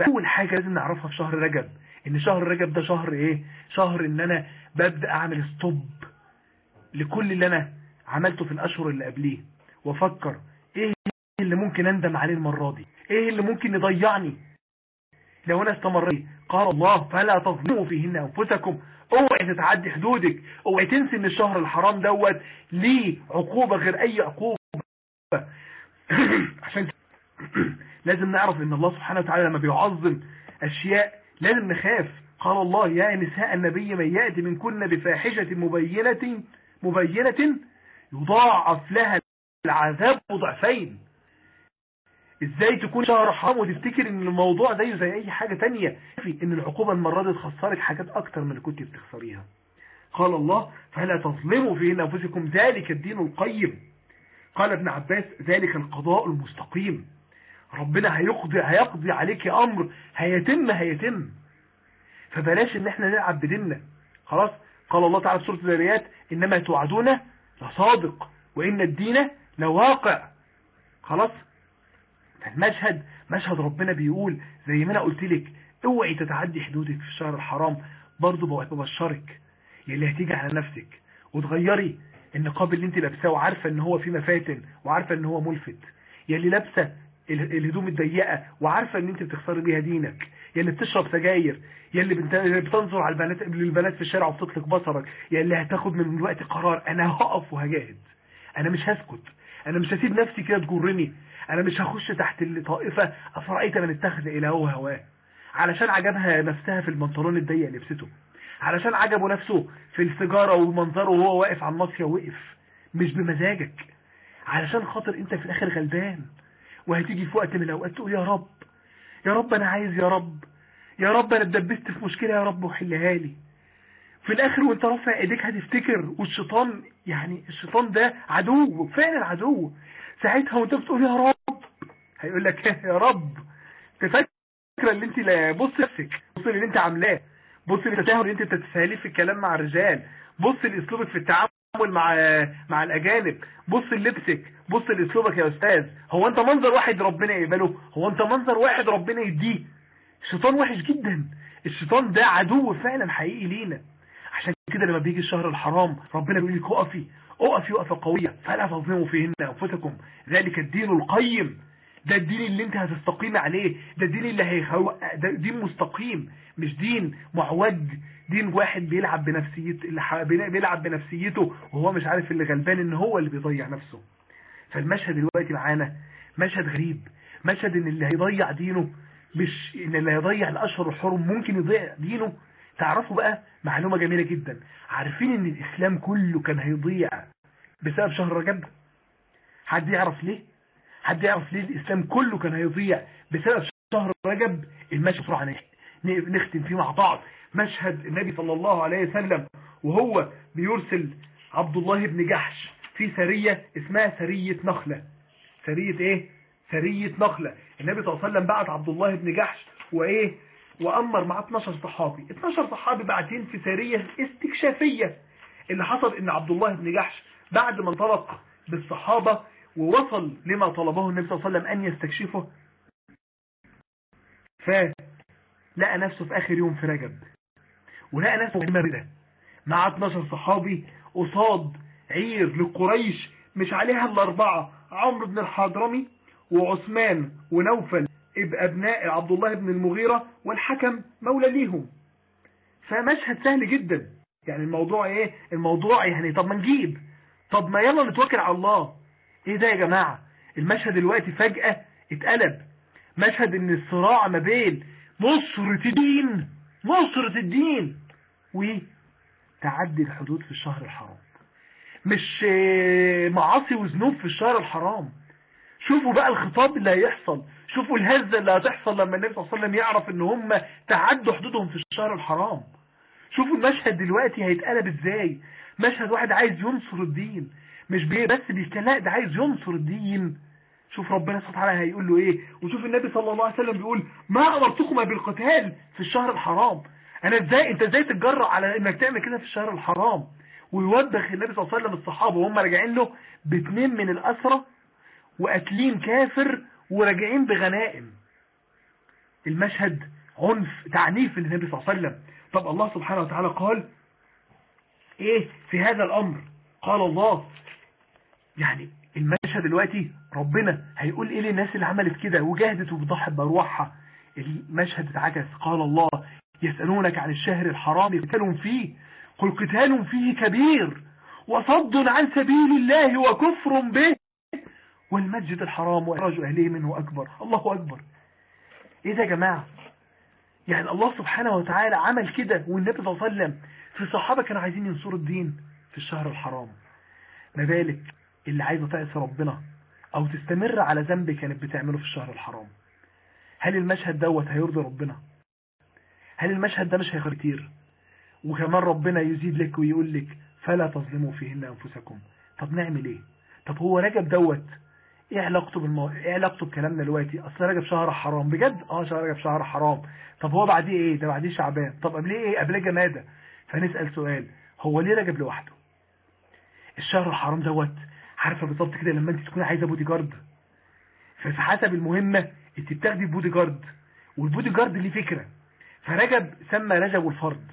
فأول حاجة لازم نعرفها في شهر رجب إن شهر رجب ده شهر إيه؟ شهر إن أنا ببدأ أعمل ستوب لكل اللي أنا عملته في الأشهر اللي قبليه وأفكر إيه اللي ممكن أندم عليه المرة دي؟ إيه اللي ممكن يضيعني؟ لو أنا استمريت قال الله فلا تظلموا فيهن أنفسكم. اوعي تتعدي حدودك. اوعي تنسي إن الشهر الحرام دوت ليه عقوبة غير أي عقوبة. *clears throat* عشان *clears throat* لازم نعرف إن الله سبحانه وتعالى لما بيعظم أشياء لازم نخاف. قال الله يا نساء النبي من يأتي من كن بفاحشة مبينة مبينة يضاعف لها العذاب ضعفين. إزاي تكون شهر حرام وتفتكر إن الموضوع زيه زي أي حاجة تانية؟ في إن العقوبة المرة دي تخسرك حاجات أكتر من اللي كنت بتخسريها. قال الله فلا تظلموا في أنفسكم ذلك الدين القيم. قال ابن عباس ذلك القضاء المستقيم. ربنا هيقضي هيقضي عليك أمر هيتم هيتم. فبلاش إن إحنا نلعب بديننا. خلاص؟ قال الله تعالى في سورة الذريات إنما توعدون لصادق وإن الدين لواقع. خلاص؟ فالمشهد مشهد ربنا بيقول زي ما أنا قلت لك اوعي تتعدي حدودك في الشهر الحرام برضه ببشرك يلي هتيجي على نفسك. وتغيري النقاب اللي أنت لابساه وعارفة إن هو فيه مفاتن وعارفة إن هو ملفت. يلي لابسة الهدوم الضيقة وعارفة إن أنت بتخسري بيها دينك. يا اللي بتشرب سجاير بنت- بتنظر على البنات للبنات في الشارع وبتطلق بصرك. يا اللي هتاخد من دلوقتي قرار أنا هقف وهجاهد. أنا مش هسكت. أنا مش هسيب نفسي كده تجرني. أنا مش هخش تحت الطائفة. افرايت من اتخذ الهه هواه علشان عجبها نفسها في البنطلون الضيق لبسته. علشان عجبه نفسه في السيجارة ومنظره وهو واقف على الناصيه وقف مش بمزاجك. علشان خاطر أنت في الآخر غلبان. وهتيجي في وقت من الأوقات تقول يا رب. يا رب أنا عايز يا رب. يا رب أنا اتدبست في مشكلة يا رب وحلها لي. في الآخر وانت رافع إيديك هتفتكر والشيطان يعني الشيطان ده عدو فعلا عدو. ساعتها وانت بتقول يا رب هيقول لك *laughs* يا رب انت فاكره اللي انت لا بص نفسك بص اللي انت عاملاه بص التساهل اللي انت بتتساهليه في الكلام مع الرجال بص لأسلوبك في التعامل مع مع الأجانب بص للبسك بص لأسلوبك يا أستاذ. هو انت منظر واحد ربنا يقبله؟ هو انت منظر واحد ربنا يديه؟ الشيطان وحش جدا. الشيطان ده عدو فعلا حقيقي لينا. عشان كده لما بيجي الشهر الحرام ربنا بيقول لك اقفي اقفي وقفة قوية. فلا تظلموا فيهن أنفسكم. ذلك الدين القيم. ده الدين اللي انت هتستقيم عليه. ده الدين اللي هيخو... ده دين مستقيم. مش دين معوج. دين واحد بيلعب بنفسيته اللي ح... بيلعب بنفسيته وهو مش عارف اللي غلبان ان هو اللي بيضيع نفسه. فالمشهد دلوقتي معانا مشهد غريب. مشهد ان اللي هيضيع دينه مش إن اللي هيضيع الأشهر الحرم ممكن يضيع دينه. تعرفوا بقى معلومة جميلة جدا. عارفين إن الإسلام كله كان هيضيع بسبب شهر رجب؟ حد يعرف ليه؟ حد يعرف ليه الإسلام كله كان هيضيع بسبب شهر رجب؟ المشهد بسرعة نختم فيه مع بعض. مشهد النبي صلى الله عليه وسلم وهو بيرسل عبد الله بن جحش في سرية اسمها سرية نخلة. سرية إيه؟ سرية نخلة. النبي صلى الله عليه وسلم بعت عبد الله بن جحش وإيه؟ وأمر معاه 12 صحابي. 12 صحابي بعتين في سرية استكشافية. اللي حصل إن عبد الله بن جحش بعد ما انطلق بالصحابة ووصل لما طلبه النبي صلى الله عليه وسلم أن يستكشفه فلقى نفسه في آخر يوم في رجب. ولقى نفسه في مرده مع 12 صحابي قصاد عير لقريش مش عليها الا اربعه عمرو بن الحضرمي وعثمان ونوفل. أبناء عبد الله بن المغيرة والحكم مولى ليهم. فمشهد سهل جدا. يعني الموضوع إيه؟ الموضوع يعني طب ما نجيب. طب ما يلا نتوكل على الله. إيه ده يا جماعة؟ المشهد دلوقتي فجأة اتقلب. مشهد إن الصراع ما بين نصرة الدين نصرة الدين وتعدي الحدود في الشهر الحرام. مش معاصي وذنوب في الشهر الحرام. شوفوا بقى الخطاب اللي هيحصل. شوفوا الهزة اللي هتحصل لما النبي صلى الله عليه وسلم يعرف إن هم تعدوا حدودهم في الشهر الحرام. شوفوا المشهد دلوقتي هيتقلب إزاي. مشهد واحد عايز ينصر الدين. مش بيه بس بيتكلم ده عايز ينصر الدين. شوف ربنا سبحانه وتعالى هيقول له إيه؟ وشوف النبي صلى الله عليه وسلم بيقول ما امرتكم بالقتال في الشهر الحرام. أنا إزاي أنت إزاي تتجرأ على إنك تعمل كده في الشهر الحرام؟ ويوبخ النبي صلى الله عليه وسلم الصحابة وهم راجعين له باثنين من الاسرى وقاتلين كافر وراجعين بغنائم. المشهد عنف تعنيف للنبي صلى الله عليه وسلم. طب الله سبحانه وتعالى قال إيه في هذا الأمر؟ قال الله. يعني المشهد دلوقتي ربنا هيقول إيه للناس اللي عملت كده؟ وجاهدت وبتضحي بارواحها المشهد اتعكس. قال الله يسألونك عن الشهر الحرام قتال فيه. قل قتال فيه كبير. وصد عن سبيل الله وكفر به. والمسجد الحرام وإخراج أهله منه أكبر. الله أكبر. إيه ده يا جماعة؟ يعني الله سبحانه وتعالى عمل كده والنبي صلى الله عليه وسلم في صحابة كانوا عايزين ينصروا الدين في الشهر الحرام. ما بالك؟ اللي عايزة تعصي ربنا أو تستمر على ذنب كانت بتعمله في الشهر الحرام. هل المشهد دوت هيرضي ربنا؟ هل المشهد ده مش هيخير كتير وكمان ربنا يزيد لك ويقول لك فلا تظلموا فيهن أنفسكم. طب نعمل إيه؟ طب هو رجب دوت إيه علاقته بالمو... إيه علاقته بكلامنا دلوقتي؟ أصل رجب شهر حرام. بجد؟ آه شهر رجب شهر حرام. طب هو بعديه إيه؟ ده بعديه شعبان. طب قبليه إيه؟ قبليه جمادة. فنسأل سؤال. هو ليه رجب لوحده؟ الشهر الحرام دوت عارفة بالظبط كده لما أنت تكون عايزة بودي جارد ففي حسب المهمة أنت بتاخدي بودي جارد والبودي جارد ليه فكرة. فرجب سمى رجب الفرد.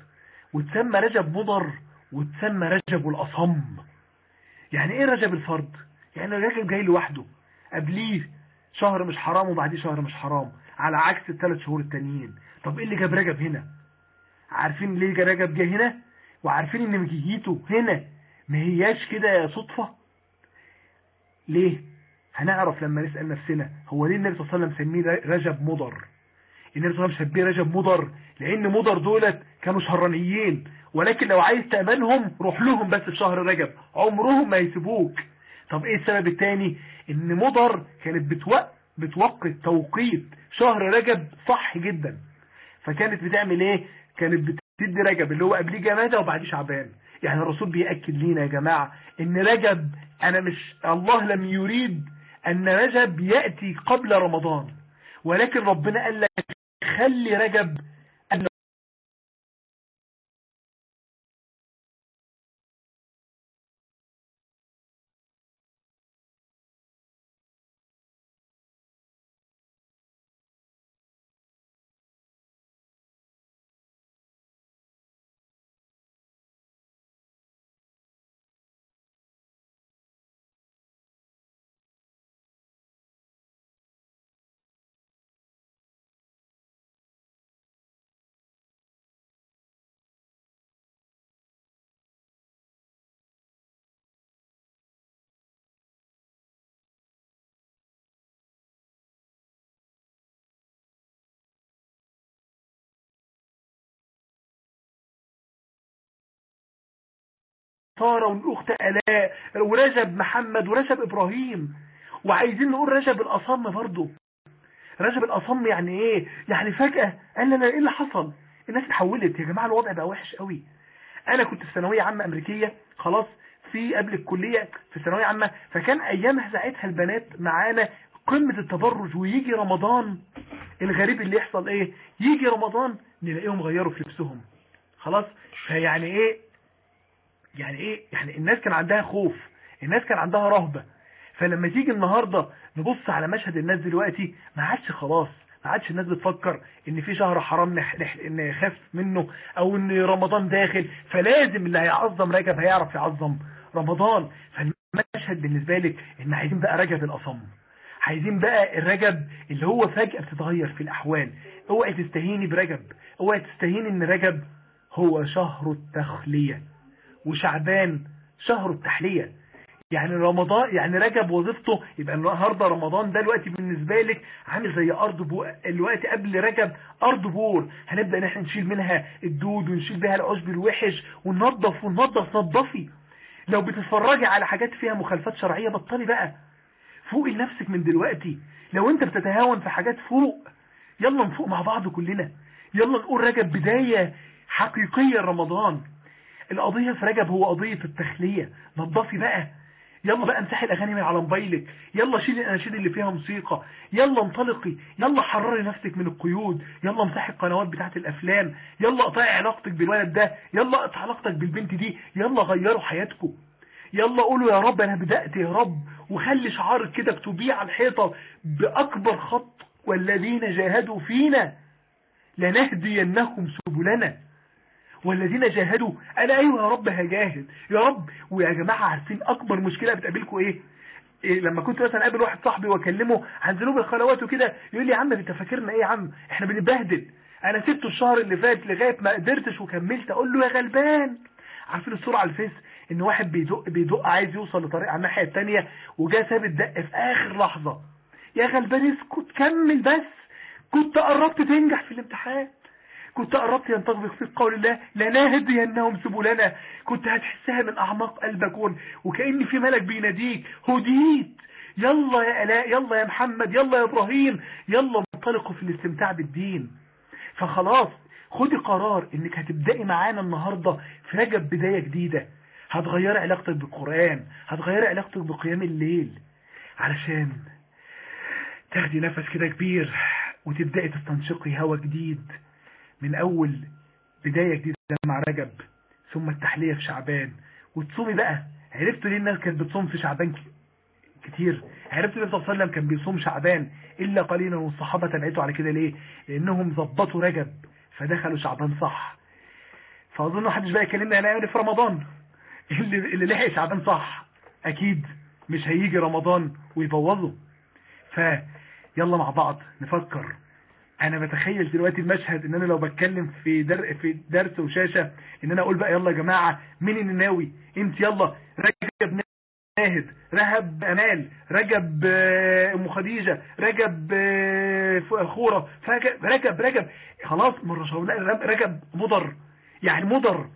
وتسمى رجب مضر. وتسمى رجب الأصم. يعني إيه رجب الفرد؟ يعني رجب جاي لوحده. قبليه شهر مش حرام وبعديه شهر مش حرام على عكس الثلاث شهور التانيين. طب إيه اللي جاب رجب هنا؟ عارفين ليه جا رجب جه هنا؟ وعارفين إن مجيته هنا ما هياش كده صدفة؟ ليه؟ هنعرف لما نسأل نفسنا هو ليه النبي صلى الله عليه وسلم سميه رجب مضر؟ النبي صلى الله عليه وسلم سميه رجب مضر لأن مضر دولت كانوا شهرانيين ولكن لو عايز تأمنهم روح لهم بس في شهر رجب عمرهم ما يسيبوك. طب إيه السبب التاني؟ إن مضر كانت بتوق بتوقت توقيت شهر رجب صح جدا. فكانت بتعمل إيه؟ كانت بتدي رجب اللي هو قبليه جمادة وبعديه شعبان. يعني الرسول بيأكد لينا يا جماعة إن رجب أنا مش الله لم يريد أن رجب يأتي قبل رمضان. ولكن ربنا قال لك خلي رجب سارة والأخت ألاء ورجب محمد ورجب إبراهيم. وعايزين نقول رجب الأصم برضه رجب الأصم يعني إيه؟ يعني فجأة قال لنا إيه اللي حصل؟ الناس اتحولت. يا جماعة الوضع بقى وحش قوي. أنا كنت في ثانوية عامة أمريكية خلاص في قبل الكلية في ثانوية عامة فكان أيامها ساعتها البنات معانا قمة التبرج ويجي رمضان. الغريب اللي يحصل إيه؟ يجي رمضان نلاقيهم غيروا في لبسهم. خلاص؟ فيعني إيه؟ يعني إيه؟ يعني الناس كان عندها خوف الناس كان عندها رهبة. فلما تيجي النهاردة نبص على مشهد الناس دلوقتي ما عادش خلاص ما عادش الناس بتفكر إن في شهر حرام يخاف منه أو إن رمضان داخل فلازم اللي هيعظم رجب هيعرف يعظم رمضان. فالمشهد بالنسبة لك إن عايزين بقى رجب الأصم. عايزين بقى الرجب اللي هو فجأة بتتغير في الأحوال. اوعي تستهيني برجب اوعي تستهيني إن رجب هو شهر التخلية. وشعبان شهر التحلية. يعني رمضان يعني رجب وظيفته يبقى النهارده رمضان ده الوقت بالنسبة لك عامل زي أرض بور الوقت قبل رجب أرض بور. هنبدأ إن إحنا نشيل منها الدود ونشيل بها العشب الوحش وننظف وننظف نظفي لو بتتفرجي على حاجات فيها مخالفات شرعية بطلي بقى. فوقي لنفسك من دلوقتي. لو أنت بتتهاون في حاجات فوق يلا نفوق مع بعض كلنا. يلا نقول رجب بداية حقيقية رمضان القضية في رجب هو قضية التخلية. نضفي بقى. يلا بقى امسحي الأغاني من على موبايلك. يلا شيلي الأناشيد اللي فيها موسيقى. يلا انطلقي. يلا حرري نفسك من القيود. يلا امسحي القنوات بتاعت الأفلام. يلا اقطعي علاقتك بالولد ده. يلا اقطع علاقتك بالبنت دي. يلا غيروا حياتكم. يلا قولوا يا رب أنا بدأت يا رب. وخلي شعارك كده اكتبيه على الحيطة. بأكبر خط والذين جاهدوا فينا لنهدينهم سبلنا. والذين جاهدوا. أنا أيوه يا رب هجاهد. يا رب. ويا جماعة عارفين أكبر مشكلة بتقابلكم إيه؟ إيه لما كنت مثلا أقابل واحد صاحبي وأكلمه عن ذنوب الخلوات وكده يقول لي يا عم أنت فاكرنا إيه يا عم؟ إحنا بنتبهدل. أنا سبته الشهر اللي فات لغاية ما قدرتش وكملت. أقول له يا غلبان. عارفين الصورة على الفيس؟ إن واحد بيدق بيدق عايز يوصل لطريق على الناحية الثانية وجا ساب الدق في آخر لحظة. يا غلبان اسكت كمل بس. كنت قربت تنجح في الامتحان. كنت قربت ينطبق في قول الله لنهدينهم سبلنا. كنت هتحسها من أعماق قلبك. وكأن في ملك بيناديك. هديت. يلا يا الاء يلا يا محمد يلا يا إبراهيم يلا انطلقوا في الاستمتاع بالدين. فخلاص خدي قرار إنك هتبدأي معانا النهاردة في رجب بداية جديدة. هتغيري علاقتك بالقرآن هتغيري علاقتك بقيام الليل. علشان تاخدي نفس كده كبير وتبدأي تستنشقي هوا جديد. من أول بداية جديدة مع رجب ثم التحلية في شعبان. وتصومي بقى عرفتوا ليه الناس كانت بتصوم في شعبان كتير؟ عرفتوا ليه صلى الله عليه وسلم كان بيصوم شعبان إلا قليلا والصحابة تبعتوا على كده ليه؟ لأنهم ظبطوا رجب فدخلوا شعبان صح. فأظن محدش بقى يكلمنا هنا في رمضان. *laughs* اللي, اللي لحق شعبان صح. أكيد مش هيجي رمضان ويبوظه. فيلا مع بعض نفكر أنا بتخيل دلوقتي المشهد إن أنا لو بتكلم في در في درس وشاشة إن أنا أقول بقى يلا يا جماعة مين الناوي أنت يلا رجب ناهد رهب أمال رجب آه، أم خديجة رجب آه، خورة رجب رجب. خلاص شاور لا رجب مضر. يعني مضر.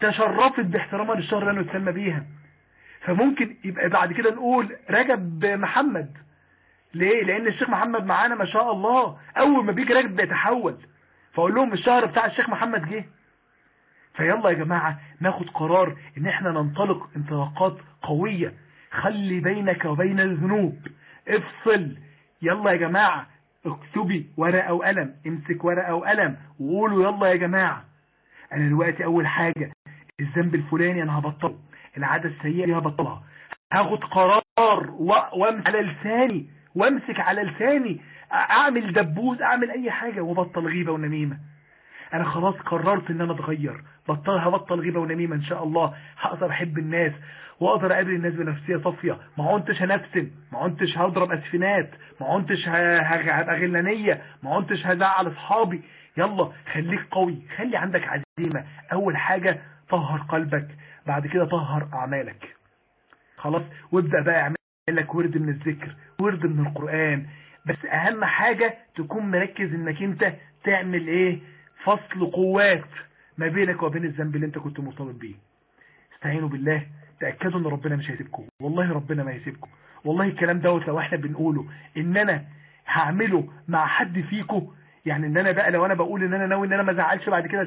تشرفت باحترامها للشهر اللي يتسمى بيها. فممكن يبقى بعد كده نقول رجب محمد. ليه؟ لأن الشيخ محمد معانا ما شاء الله. أول ما بيجي رجب بيتحول. فأقول لهم الشهر بتاع الشيخ محمد جه. فيلا يا جماعة ناخد قرار إن إحنا ننطلق انطلاقات قوية. خلي بينك وبين الذنوب. افصل. يلا يا جماعة اكتبي ورقة وقلم. امسك ورقة وقلم. وقولوا يلا يا جماعة. أنا دلوقتي أول حاجة الذنب الفلاني أنا هبطله. العادة السيئة دي هبطلها. هاخد قرار وامسك على لساني. وامسك على لساني أعمل دبوز أعمل أي حاجة وبطل غيبة ونميمة. أنا خلاص قررت إن أنا أتغير. بطل هبطل غيبة ونميمة إن شاء الله. هقدر أحب الناس وأقدر أقابل الناس بنفسية صافية. ما عنتش هنفسن ما عنتش هضرب أسفنات ما عنتش هبقى غلانية ما عنتش هزعل أصحابي. يلا خليك قوي خلي عندك عزيمة. أول حاجة طهر قلبك بعد كده طهر أعمالك. خلاص؟ وابدأ بقى اعمل لك ورد من الذكر ورد من القرآن. بس أهم حاجة تكون مركز إنك أنت تعمل إيه؟ فصل قوات ما بينك وبين الذنب اللي أنت كنت مرتبط بيه. استعينوا بالله تأكدوا إن ربنا مش هيسيبكم. والله ربنا ما هيسيبكم. والله الكلام دوت لو إحنا بنقوله إن أنا هعمله مع حد فيكم يعني إن أنا بقى لو أنا بقول إن أنا ناوي إن أنا ما أزعلش بعد كده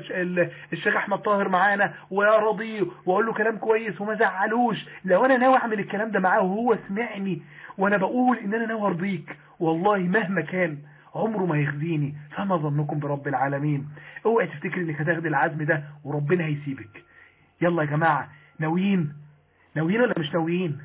الشيخ أحمد طاهر معانا ويا رضيه وأقول له كلام كويس وما زعلوش لو أنا ناوي أعمل الكلام ده معاه وهو سمعني وأنا بقول إن أنا ناوي أرضيك والله مهما كان عمره ما يخزيني. فما ظنكم برب العالمين. أوعي تفتكر إنك هتاخد العزم ده وربنا هيسيبك. يلا يا جماعة ناويين؟ ناويين ولا مش ناويين؟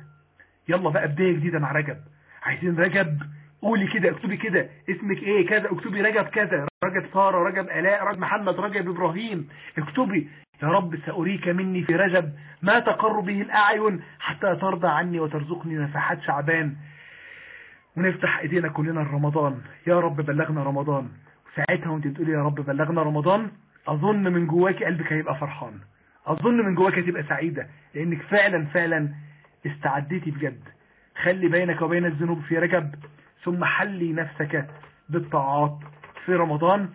يلا بقى بداية جديدة مع رجب. عايزين رجب؟ قولي كده اكتبي كده اسمك إيه كذا اكتبي رجب كذا رجب سارة رجب ألاء رجب محمد رجب إبراهيم. اكتبي يا رب سأريك مني في رجب ما تقر به الأعين حتى ترضى عني وترزقني نفحات شعبان. ونفتح إيدينا كلنا لرمضان. يا رب بلغنا رمضان. وساعتها وأنت تقولي يا رب بلغنا رمضان أظن من جواكي قلبك هيبقى فرحان. أظن من جواكي هتبقى سعيدة لأنك فعلا فعلا استعديتي بجد. خلي بينك وبين الذنوب في رجب. ثم حلي نفسك بالطاعات. في رمضان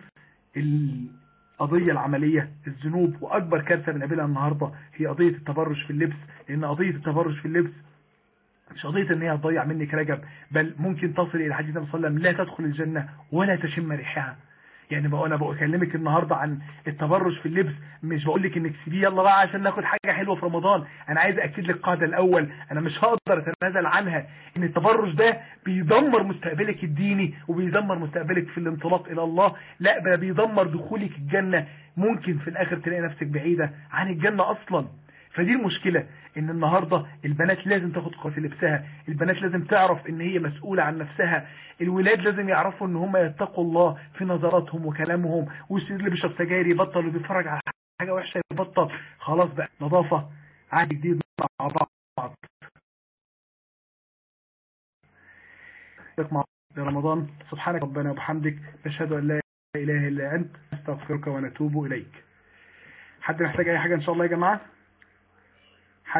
القضية العملية الذنوب وأكبر كارثة بنقابلها النهاردة هي قضية التبرج في اللبس لأن قضية التبرج في اللبس مش قضية إن هي هتضيع منك رجب بل ممكن تصل إلى حديث النبي صلى الله عليه وسلم لا تدخل الجنة ولا تشم ريحها. يعني بقى أنا بكلمك النهاردة عن التبرج في اللبس مش بقول لك إنك سيبيه يلا بقى عشان ناخد حاجة حلوة في رمضان. أنا عايز أكد لك القاعدة الأول أنا مش هقدر أتنازل عنها إن التبرج ده بيدمر مستقبلك الديني وبيدمر مستقبلك في الانطلاق إلى الله. لا بيدمر دخولك الجنة. ممكن في الآخر تلاقي نفسك بعيدة عن الجنة أصلا. فدي المشكلة إن النهاردة البنات لازم تاخد قوة لبسها البنات لازم تعرف إن هي مسؤولة عن نفسها الولاد لازم يعرفوا إن هم يتقوا الله في نظراتهم وكلامهم واللي بيشرب سجاير يبطل وبيتفرج على حاجة وحشة يبطل خلاص بقى نظافة عاد جديد مع بعض. مع رمضان سبحانك ربنا وبحمدك نشهد أن لا إله إلا أنت نستغفرك ونتوب إليك. حد محتاج أي حاجة إن شاء الله يا جماعة؟